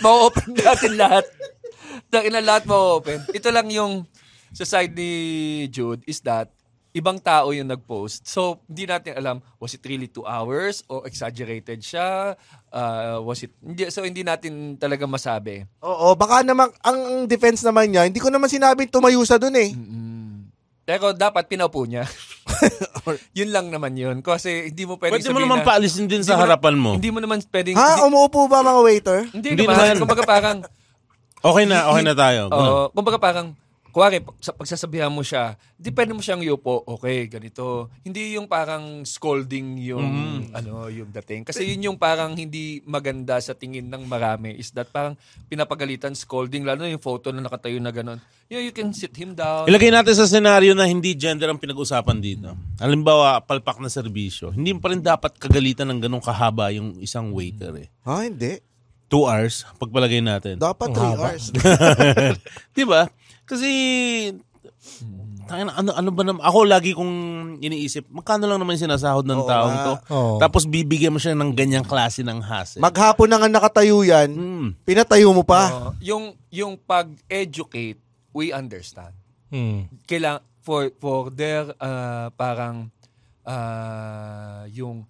ma-open natin lahat. Tangin na lahat ma-open. Ito lang yung sa side ni Jude is that ibang tao yung nag-post. So, hindi natin alam, was it really two hours o exaggerated siya? Uh, was it, hindi, so hindi natin talaga masabi. Oo, baka naman, ang defense naman niya, hindi ko naman sinabing tumayo sa doon eh. Pero dapat pinaupo niya. yun lang naman yun. Kasi hindi mo pwedeng Pwede mo sabihin naman na- paalisin din sa mo na- harapan mo. Hindi mo naman pwedeng... Ha? hindi, Umuupo ba mga waiter? hindi, Hindi naman. naman. Kumbaga parang, Okay na, okay na tayo. Ganun. Oo, kumbaga parang, kuwari, sa pagsasabihan mo siya, di pwede mo siyang yupo, okay, ganito. Hindi yung parang scolding yung, ano, yung dating. Kasi yun yung parang hindi maganda sa tingin ng marami is that parang pinapagalitan, scolding, lalo na yung photo na nakatayo na gano'n. You, know, you can sit him down. Ilagay natin sa senaryo na hindi gender ang pinag-usapan dito. Halimbawa, palpak na serbisyo. Hindi pa rin dapat kagalitan ng ganong kahaba yung isang waiter eh. Ha, hindi. Two hours, pagpalagay natin. Dapat 3 hours. Di ba? Kasi, tangina, ano, ano ba naman, ako lagi kong iniisip, magkano lang naman yung sinasahod ng Oo taong nga. to? Oo. Tapos bibigyan mo siya ng ganyang klase ng hassle. Maghapon na nga nakatayo yan, Hmm. pinatayo mo pa. Oo. yung, yung pag-educate, we understand. Hmm. kailang for for their uh, parang uh, yung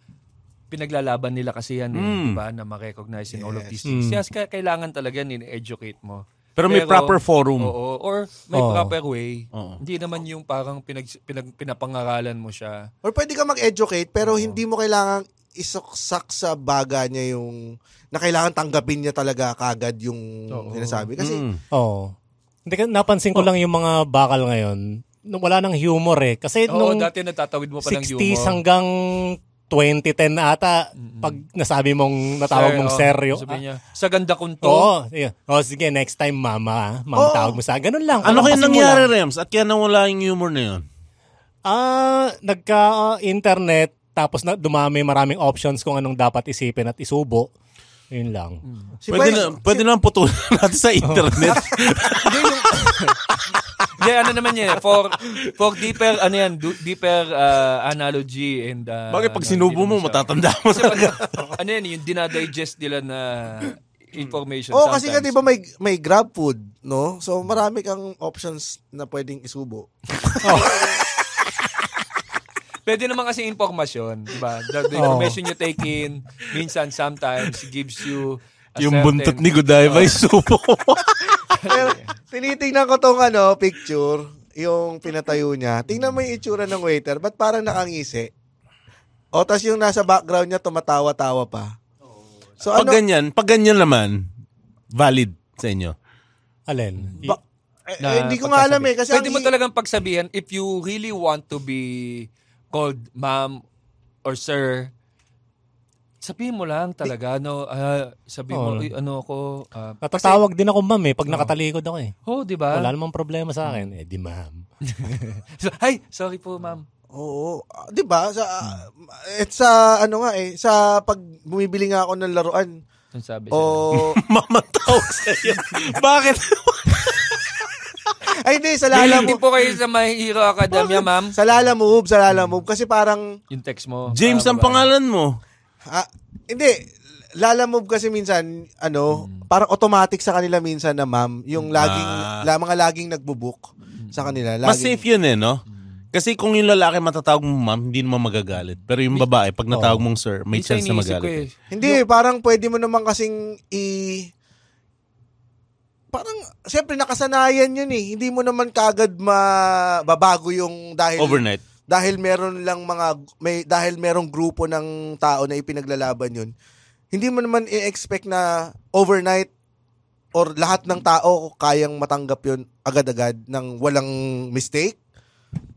pinaglalaban nila kasi yan eh, Mm. di ba, na ma-recognize in all of these Mm. things. Yes, kaya kailangan talaga ni-educate mo. Pero may proper forum. Oo, or may Oo. proper way. Oo. Hindi naman yung parang pinag, pinag, pinapangaralan mo siya. Or pwede ka mag-educate, pero hindi mo kailangan isuksak sa baga niya yung na kailangan tanggapin niya talaga kagad yung sinasabi. Kasi, Mm. Oo. Hindi ka, napansin ko lang yung mga bakal ngayon. nung Wala nang humor eh. Kasi Oo, nung dati natatawid mo pa ng 60s humor. hanggang 2010 na ata, pag nasabi mong, natawag mong oo. seryo. Sabi niya, sa ganda kong to. Oo. yeah. Oh, sige, next time, mama. ah. Mama, Oo. tawag mo sa Ganun lang. Ano kaya nangyari, Rems? At kaya nawala yung humor na yun? Ah, nagka-internet, tapos na, dumami maraming options kung anong dapat isipin at isubo. Yun lang. si Pwede, na, pwede naman putulan natin sa internet. Hindi yung Hindi, ano naman yan. For, for deeper, ano yan, deeper uh, analogy and... Uh, Bakit pag ano, sinubo mo, siya- matatanda mo Kasi pag, ano yan, yung dinadigest nila na information Oo, kasi nga sometimes. 'di ba may may Grab food, no? So marami kang options na pwedeng isubo. Pwede naman kasi informasyon, di ba? The, the information you take in, minsan, sometimes, gives you a yung certain- buntot ni Godiva, subo. Pero tinitingnan ko tong ano, picture, yung pinatayo niya. Tingnan mo yung itsura ng waiter, ba't parang nakangisi? O tas yung nasa background niya tumatawa-tawa pa. So pag ano, ganyan, pag ganyan naman, valid sa inyo. Alin? Ba- eh, hindi ko nga alam eh. Kasi Pwede ang mo talagang pagsabihan, if you really want to be called ma'am or sir, sabihin mo lang talaga, no, ah, sabihin mo, Oo. "Uy, ano ako, ah, Natatawag din ako ma'am eh pag nakatalikod ako eh. oh, di ba? Wala namang problema sa akin. Eh di ma'am. Ay, sorry po, ma'am. Oo. Ah, 'Di ba? Sa ah, et sa ano nga eh, sa pag bumibili nga ako ng laruan. Ang sabi O Mamatawag sa'yo. Bakit? ay hindi sa Lala Move. po kayo sa My Hero Academia, ma'am. Sa Lala Move, sa Lala Move kasi parang Yung text mo. James ah, ang babae. pangalan mo. ah, hindi Lala Move kasi minsan ano, parang automatic sa kanila minsan na ma'am, yung laging Ah. la, mga laging nagbo-book sa kanila. Laging, Mas safe yun eh, no? Kasi kung yung lalaki matatawag mo ma'am, hindi naman magagalit. Pero yung babae, pag natawag mong sir, may chance na magalit. eh, Hindi, parang pwede mo naman kasing i parang siyempre nakasanayan yun eh. Hindi mo naman kagad mababago yung dahil Overnight. dahil meron lang mga may dahil merong grupo ng tao na ipinaglalaban yun. Hindi mo naman i-expect na overnight or lahat ng tao kayang matanggap yun agad-agad ng walang mistake.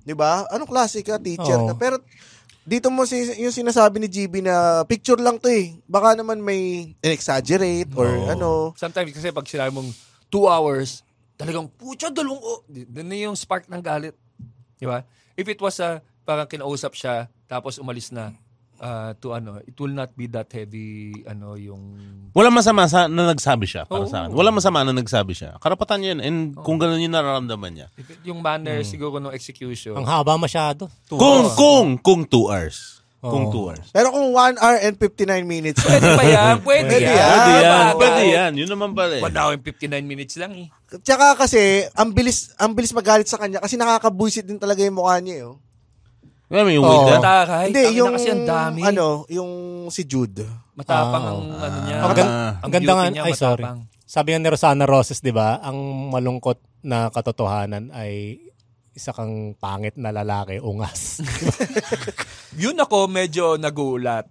'Di ba? Anong klase ka, teacher Oo. ka? Pero dito mo si yung sinasabi ni GB na picture lang 'to eh. Baka naman may exaggerate or Oo. ano. Sometimes kasi pag sinabi mong two hours, talagang, pucha, dalawang, oh. Doon na yung spark ng galit. Di ba? If it was a, parang kinausap siya, tapos umalis na, ah, to ano, it will not be that heavy, ano, yung... Walang masama sa, na nagsabi siya para Oo. sa akin. Walang masama na nagsabi siya. Karapatan niya yun. And kung gano'n yung nararamdaman niya. if it- yung manner siguro ng execution. Ang haba masyado. Two Kung, hours. kung, kung 2 hours. Kung Oo. 2 hours. Pero kung 1 hour and 59 minutes, Pwede pa yan, pwede, Pwede yan. yan. Pwede yan. Pwede yan. Yun naman pala eh. 1 hour and 59 minutes lang eh. Tsaka kasi, ang bilis, ang bilis magalit sa kanya kasi nakakabuisit din talaga yung mukha niya, eh, oh. Alam mo yung wig na? Matakay. Hindi, yung, kasi ang dami. ano, yung si Jude. Matapang Ah. ang ano niya. Ang, Ah. ang ganda nga, niya, ay sorry. matapang. Sabi nga ni Rosana Roses, di ba, ang malungkot na katotohanan ay isa kang pangit na lalaki, ungas. Yun ako medyo nagulat.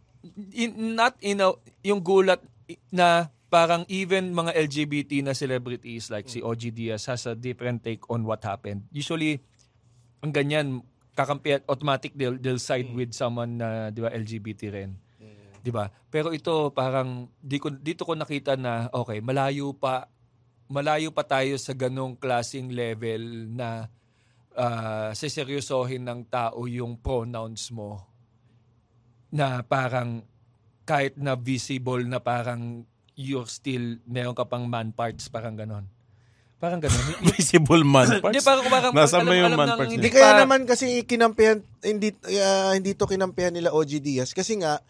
In, not in a, yung gulat na parang even mga LGBT na celebrities like si OG Diaz has a different take on what happened. Usually, ang ganyan, kakampi automatic they'll, they'll side with someone na, di ba, LGBT rin. Di ba? Pero ito parang di ko, dito ko nakita na okay, malayo pa malayo pa tayo sa ganong klasing level na uh, seseryosohin ng tao yung pronouns mo na parang kahit na visible na parang you're still meron ka pang man parts parang ganon. Parang ganon. Visible man Hindi, parts. parang, parang, Nasaan alam- yung man parts Hindi kaya naman kasi kinampihan, hindi, ah, hindi to kinampihan nila OG Diaz kasi nga,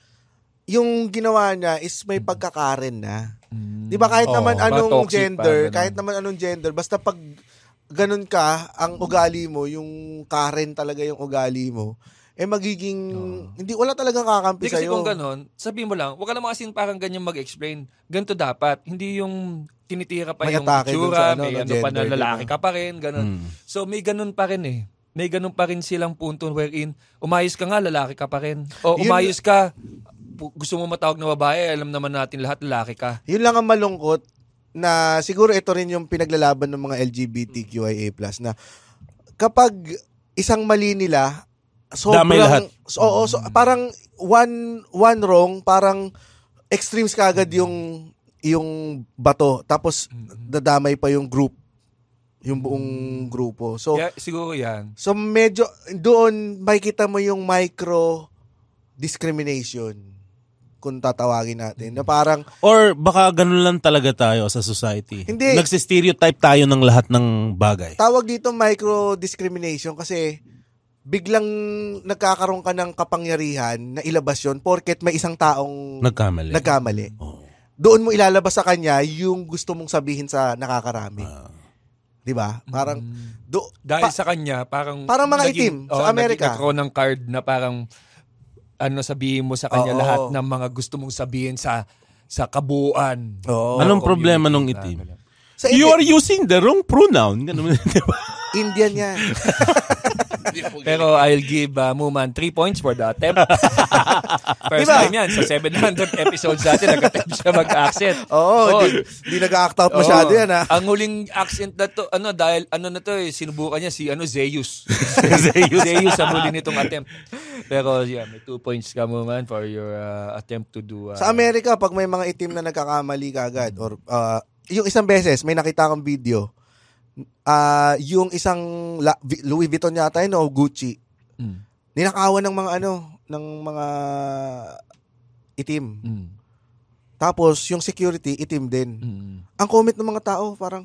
yung ginawa niya is may pagkakaren na. Mm. Di ba kahit Oo, naman anong gender, kahit naman anong gender, basta pag ganun ka, ang ugali mo, yung Karen talaga yung ugali mo, eh magiging, hindi, wala talagang kakampi Hindi kasi sa'yo. kung ganon, sabihin mo lang, huwag ka naman kasing parang ganyan mag-explain. Ganito dapat. Hindi yung tinitira pa May yung tsura, sa ano, may no, ano pa na lalaki diba? ka pa rin, ganon. Hmm. So may ganon pa rin eh. May ganon pa rin silang punto wherein umayos ka nga, lalaki ka pa rin. O Yun- umayos ka, gusto mo matawag na babae, alam naman natin lahat lalaki ka. Yun lang ang malungkot na siguro ito rin yung pinaglalaban ng mga LGBTQIA+, na kapag isang mali nila, sobrang, Damay lahat. So, oo, so, parang one, one wrong, parang extremes kagad yung yung bato. Tapos, dadamay pa yung group. Yung buong grupo. So, Kaya siguro yan. so medyo, doon, makikita mo yung micro discrimination kung tatawagin natin. Na parang, Or baka ganun lang talaga tayo sa society. Hindi. Nagsistereotype tayo ng lahat ng bagay. tawag dito micro discrimination kasi biglang nagkakaroon ka ng kapangyarihan na ilabas yun porket may isang taong Nagkamali. nagkamali. Oo. Doon mo ilalabas sa kanya yung gusto mong sabihin sa nakakarami. Ah. 'Di ba? Parang do, Dahil pa- sa kanya, parang... Parang mga naging- itim sa oo, Amerika. naging ng card na parang ano sabihin mo sa kanya Oo. lahat ng mga gusto mong sabihin sa sa kabuuan. Oo. Anong problema nung itim? sa You are using the wrong pronoun. Ganun, di ba? Indian yan. Pero I'll give uh, Muman 3 points for the attempt. First Diba? time yan. Sa 700 episodes natin, nag-attempt siya mag-accent. Oo, di, di nag-act out masyado Oo. yan ha. Ang huling accent na to, ano, dahil, ano na to eh, sinubukan niya si, ano, Zeus. Zeus. Zeus ang huli nitong attempt. Pero, yeah, may 2 points ka Muman for your uh, attempt to do. Uh, Sa Amerika, pag may mga itim na nagkakamali kagad, or uh, yung isang beses, may nakita kang video, ah yung isang la- Louis Vuitton yata yun, o Gucci, Mm. ninakawan ng mga ano, ng mga itim. Mm. Tapos, yung security, itim din. Mm. Ang comment ng mga tao, parang,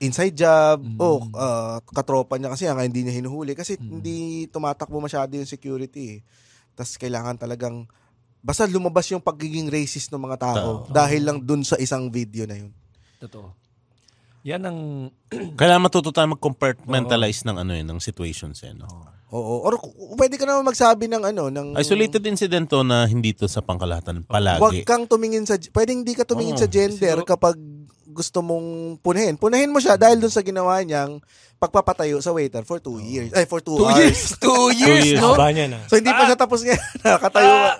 inside job, Mm. oh, ah, katropa niya kasi, nga hindi niya hinuhuli. Kasi hindi tumatakbo masyado yung security. Tapos kailangan talagang, basta lumabas yung pagiging racist ng mga tao dahil lang dun sa isang video na yun. Totoo. Yan ang, Kailangan matuto tayo mag-compartmentalize ng ano yun, ng situations eh. No? Oo. Or pwede ka naman magsabi ng ano, ng... Isolated incident to na hindi to sa pangkalahatan palagi. Huwag kang tumingin sa... Pwedeng hindi ka tumingin Oo. sa gender Siguro- kapag gusto mong punahin. Punahin mo siya dahil dun sa ginawa niyang pagpapatayo sa waiter for two years. Ay, for two, two hours. years, two years, years. no? Haba niya na. So, hindi pa siya tapos nga. Nakatayo. ka.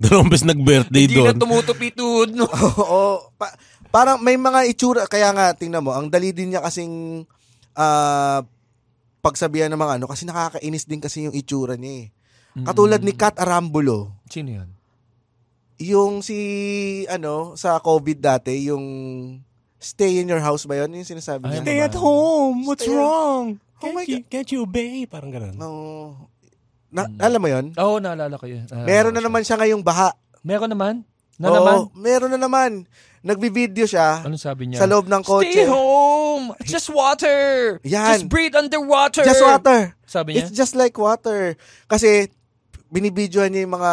Dalawang beses nag-birthday Hindi na doon. tumutupi tuhod, no? Oo. Pa- parang may mga itsura. Kaya nga, tingnan mo, ang dali din niya kasing ah, pagsabihan ng mga ano. Kasi nakakainis din kasi yung itsura niya eh. Katulad ni Kat Arambulo. Sino yan? Yung si, ano, sa COVID dati, yung stay in your house ba yun? Yung sinasabi Ay, niya? Stay at home. What's Stay at- wrong? Oh Can't, my you, can't you obey? Parang ganun. No. Na, Alam mo yun? Oo, oh, naalala ko yun. Naalala Meron ko na siya. naman siya ngayong baha. Meron naman? Na Oo, naman? meron na naman. Nagbi-video siya Anong sabi niya? sa loob ng kotse. Stay home! Just water! Yan. Just breathe underwater! Just water. Sabi niya? It's just like water. Kasi, binibidyohan niya yung mga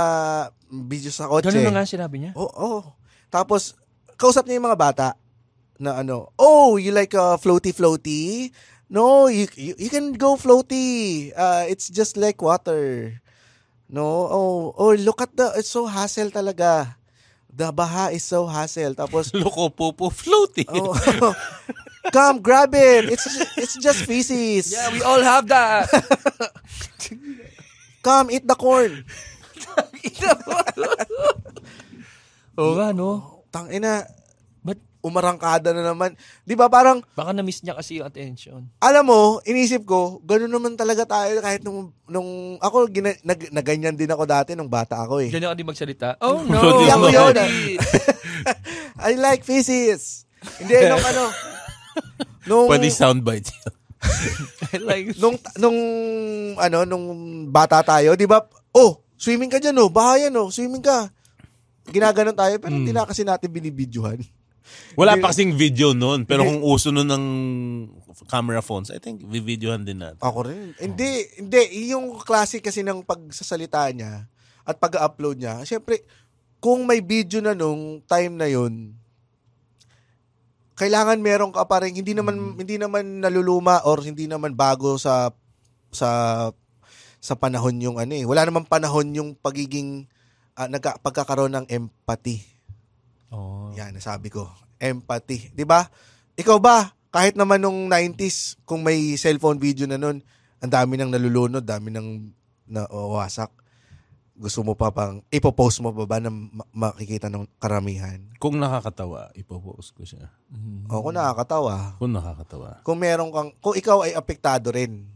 videos sa kotse. Ganun na nga sinabi niya? Oo. Oh, Tapos, kausap niya yung mga bata na ano, oh, you like a floaty-floaty? No, you, you, you can go floaty. Uh, it's just like water. No, oh, oh, look at the, it's so hassle talaga. The baha is so hassle. Tapos, Loko po floaty. oh, come, grab it. It's, it's just feces. Yeah, we all have that. Come, eat the corn. Oo nga, no? Tangina, Ba't umarangkada na naman. Di ba parang, baka na-miss niya kasi yung attention? alam mo, inisip ko, gano'n naman talaga tayo kahit nung, nung ako, gina, nag, naganyan din ako dati nung bata ako eh. Ganyan ka din magsalita? Oh, no! Hindi ako yun. I like feces. Hindi, nung ano, nung, Pwede soundbite. I like... nung, nung, ano, nung bata tayo, di ba, oh, swimming ka dyan, oh, bahayan, oh, swimming ka. Ginaganon tayo, pero hindi na kasi natin binibidyohan. Wala pa kasing video noon. Pero kung uso noon ng camera phones, I think videohan din natin. Ako rin. Hindi, hindi. Yung klase kasi ng pagsasalita niya at pag-upload niya, syempre, kung may video na nung time na yun, kailangan meron ka pa rin, hindi naman, hindi naman naluluma or hindi naman bago sa, sa, sa panahon yung ano eh. Wala naman panahon yung pagiging, ah, nagka, pagkakaroon ng empathy. Oh. Yan, nasabi ko. Empathy. 'Di ba? Ikaw ba, kahit naman nung 90s, kung may cellphone video na nun, ang dami nang nalulunod, dami nang nawasak. Gusto mo pa bang, ipopost mo pa ba na ma- makikita ng karamihan? Kung nakakatawa, ipopost ko siya. O kung nakakatawa. Kung nakakatawa. Kung meron kang, kung ikaw ay apektado rin.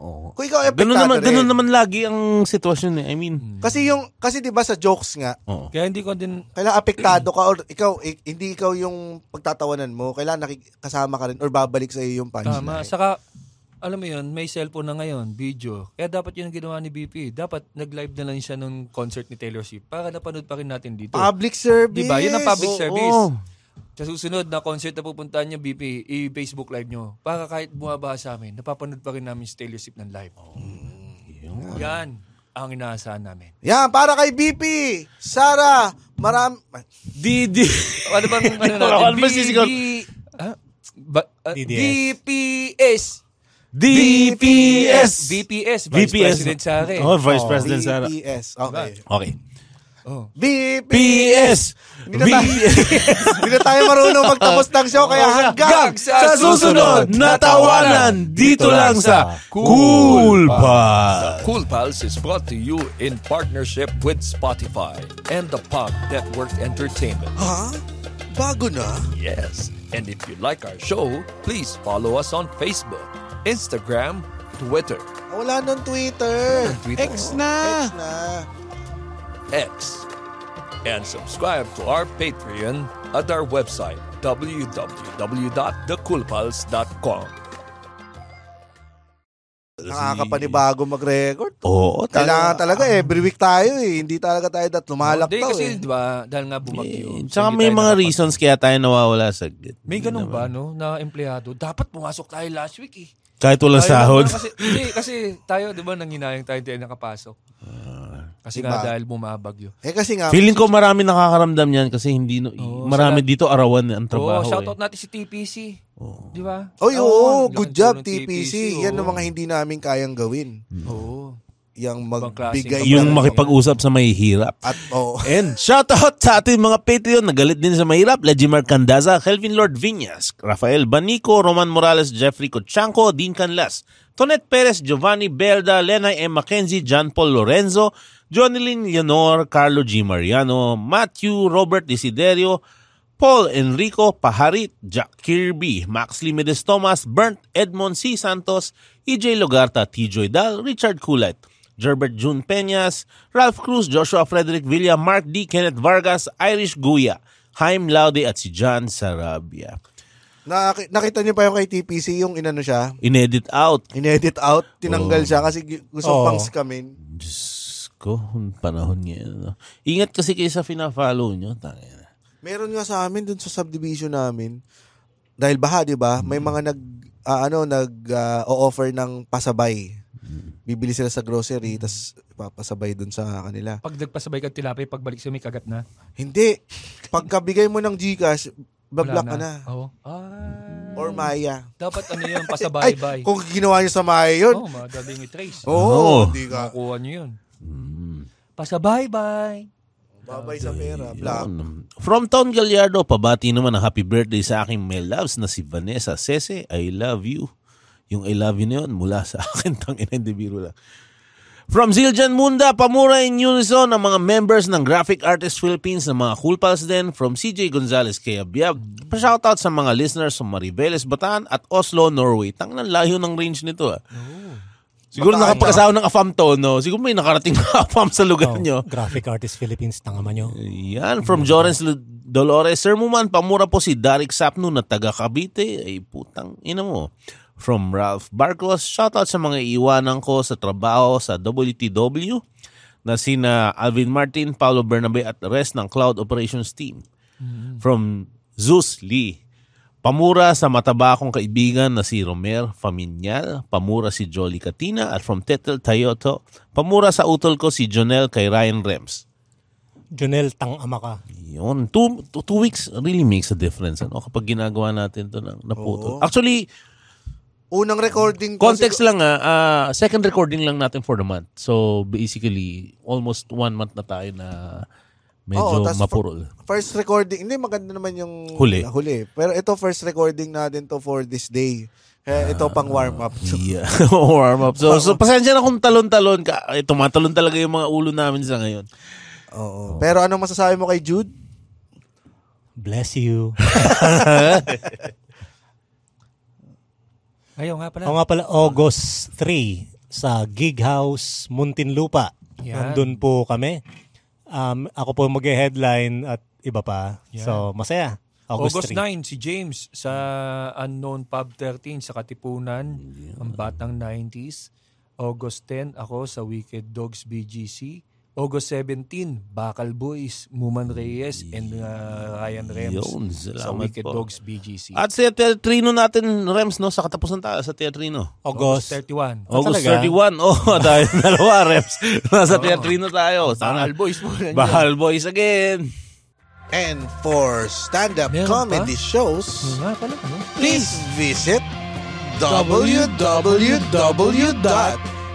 Oo. Kung ikaw ay apektado Ganun naman, rin. ganun naman lagi ang sitwasyon eh. I mean, Kasi yung, kasi 'di ba sa jokes nga, oo. Kaya hindi ko din... kailangan apektado ka or ikaw, eh, hindi ikaw yung pagtatawanan mo, kailangan nakik- kasama ka rin or babalik sa iyo yung punchline. Tama. Saka, alam mo yun, may cellphone na ngayon, video. Kaya dapat yun ang ginawa ni BP. Dapat nag-live na lang siya nung concert ni Taylor Swift para napanood pa rin natin dito. Public service. Diba? Yun ang public service. Sa susunod na concert na pupuntahan niya, BP, i-Facebook live nyo. Para kahit bumaba sa amin, napapanood pa rin namin si Taylor Swift ng live. Yan ang inaasahan namin. Yan, para kay BP, Sara, maram... Didi. Ano bang ano natin? Ano ba sisigaw? Ba-. BPS. DPS. VPS. Vice. President sa akin. Oh, Vice President Sara. BPS. Okay. Okay. Oh. BPS! PS! Hindi na, tayo, hindi na tayo marunong magtapos ng show, kaya hanggang Sa susunod na tawanan dito lang sa Cool Pals. Cool Pals is brought to you in partnership with Spotify and the Pog Network Entertainment. Ha? Bago na? Yes. And if you like our show, please follow us on Facebook, Instagram, Twitter, Wala nang Twitter. Twitter, X na! X na. X. And subscribe to our Patreon at our website, www.thecoolpals.com. Nakakapanibago mag-record. Oo, Kailangan talaga every week tayo eh. Hindi talaga tayo dat lumalak Hindi daw kasi, eh. di ba, dahil nga bumagyo. Eh, Tsaka may mga nakapag- reasons kaya tayo nawawala sa May ganun ba, no, na empleyado? Dapat pumasok tayo last week eh. Kahit walang Tayo sahod. naman Kasi, hindi, kasi tayo, di ba, nanginayang tayo hindi tayo nakapasok. Kasi Diba? nga dahil bumabagyo. Eh kasi nga, Feeling ko marami nakakaramdam yan kasi hindi no, Oo, marami dito arawan ang trabaho. shoutout eh. natin si TPC. Di ba? Oy, Oo, oo, laking good job tulong TPC. Yan ang mga hindi namin kayang gawin. Oo. Yang Klaseng magbigay Yung ng- makipag-usap sa may hirap. at oh, And shoutout sa ating mga Patreon na galit din sa mahirap. Legimar Candaza, Kelvin Lord Viñas, Rafael Banico, Roman Morales, Jeffrey Cochanco, Dean Canlas, Tonet Perez, Giovanni Belda, Lenay M. Mackenzie, John Paul Lorenzo, Jonilyn Leonor, Carlo G. Mariano, Matthew Robert Desiderio, Paul Enrico Paharit, Jack Kirby, Max Limedes Thomas, Bernt Edmond C. Santos, EJ Logarta, T. Dal, Richard Kulit, Gerbert June Peñas, Ralph Cruz, Joshua Frederick Villa, Mark D. Kenneth Vargas, Irish Guya, Haim Laude at si John Sarabia. Naki- nakita niyo pa yung kay TPC, yung inano siya, Inedit out. inedit out, tinanggal siya kasi gu- gusto Oo. pang scamin. Diyos ko, panahon ngayon. no? Ingat kasi kayo sa fina-follow nyo. Tangina. Meron nga sa amin dun sa subdivision namin. Dahil baha, 'di ba? May mga nag ah, ano nag ah, o-offer ng pasabay. Bibili sila sa grocery tas papasabay dun sa kanila. Pag nagpasabay ka tilapay, pagbalik sa may kagat na. Hindi. Pagkabigay mo ng GCash, bablock ka na. Oo. Ah. Or Maya. Dapat ano yun, Ay, pasabay-bay. kung ginawa niyo sa Maya yun, Oo, madaling i-trace. oo, Oo. hindi ka. Makukuha nyo yun. Mm. Pasabay-bay. Babay sa pera. Block. Yun. From Ton Gallardo, pabati naman ang happy birthday sa aking may loves na si Vanessa Sese. I love you. Yung I love you na yun, mula sa akin. Tangina, hindi biro lang. From Zildjian Munda, pamura in unison ang mga members ng Graphic Artists Philippines ng mga Cool Pals din from CJ Gonzalez kay Abiab. Pa-shoutout sa mga listeners sa Mariveles, Bataan at Oslo, Norway. Tangan layo ng range nito ah. Siguro Bataan nakapag-asawa ng AFAM to, no? Siguro may nakarating na AFAM sa lugar Oh, nyo. Graphic Artist Philippines, tanga man nyo. Yan, from Jorens Dolores. Sir Muman, pamura po si Darik Sapno na taga Cavite. Ay, putang ina mo. From Ralph Barcos, shoutout sa mga iwanan ko sa trabaho sa WTW na sina Alvin Martin, Paulo Bernabe at rest ng Cloud Operations Team. From Zeus Lee, Pamura sa mataba kong kaibigan na si Romer Faminial, pamura si Jolly Katina at from Tetel Tayoto, pamura sa utol ko si Jonel kay Ryan Rems. Junel, tang ama ka. Yun. Two, two, two weeks really makes a difference ano, kapag ginagawa natin to ng naputol. Oo. Actually, Unang recording ko, context lang ah, ah, second recording lang natin for the month. So basically, almost one month na tayo na medyo Oo, mapurol. first recording, hindi maganda naman yung Huli. huli. Pero ito first recording natin to for this day. Kaya ito pang warm up. Yeah, warm up. So, so pasensya na kung talon-talon ka. Eh, tumatalon talaga yung mga ulo namin sa ngayon. Oo. Pero anong masasabi mo kay Jude? Bless you. Ayaw nga pala. Ako nga pala, August 3 sa Gig House, Muntinlupa. Yan. Nandun po kami. Um, ako po mag-headline at iba pa. Yan. So, masaya. August, August 3. 9, si James sa Unknown Pub 13 sa Katipunan, ang batang 90s. August 10, ako sa Wicked Dogs BGC. August 17, Bakal Boys, Muman Reyes, and uh, Ryan Rems Yun, sa Wicked po. Dogs BGC. At sa teatrino natin, Rems, no? Sa katapusan tayo, sa teatrino. August. 31. August talaga? 31. Oh, tayo dalawa, Rems. Nasa teatrino tayo. Sana. Bakal Boys po. Bahal Boys again. And for stand-up Meron comedy pa? shows, nga pala, ano? please visit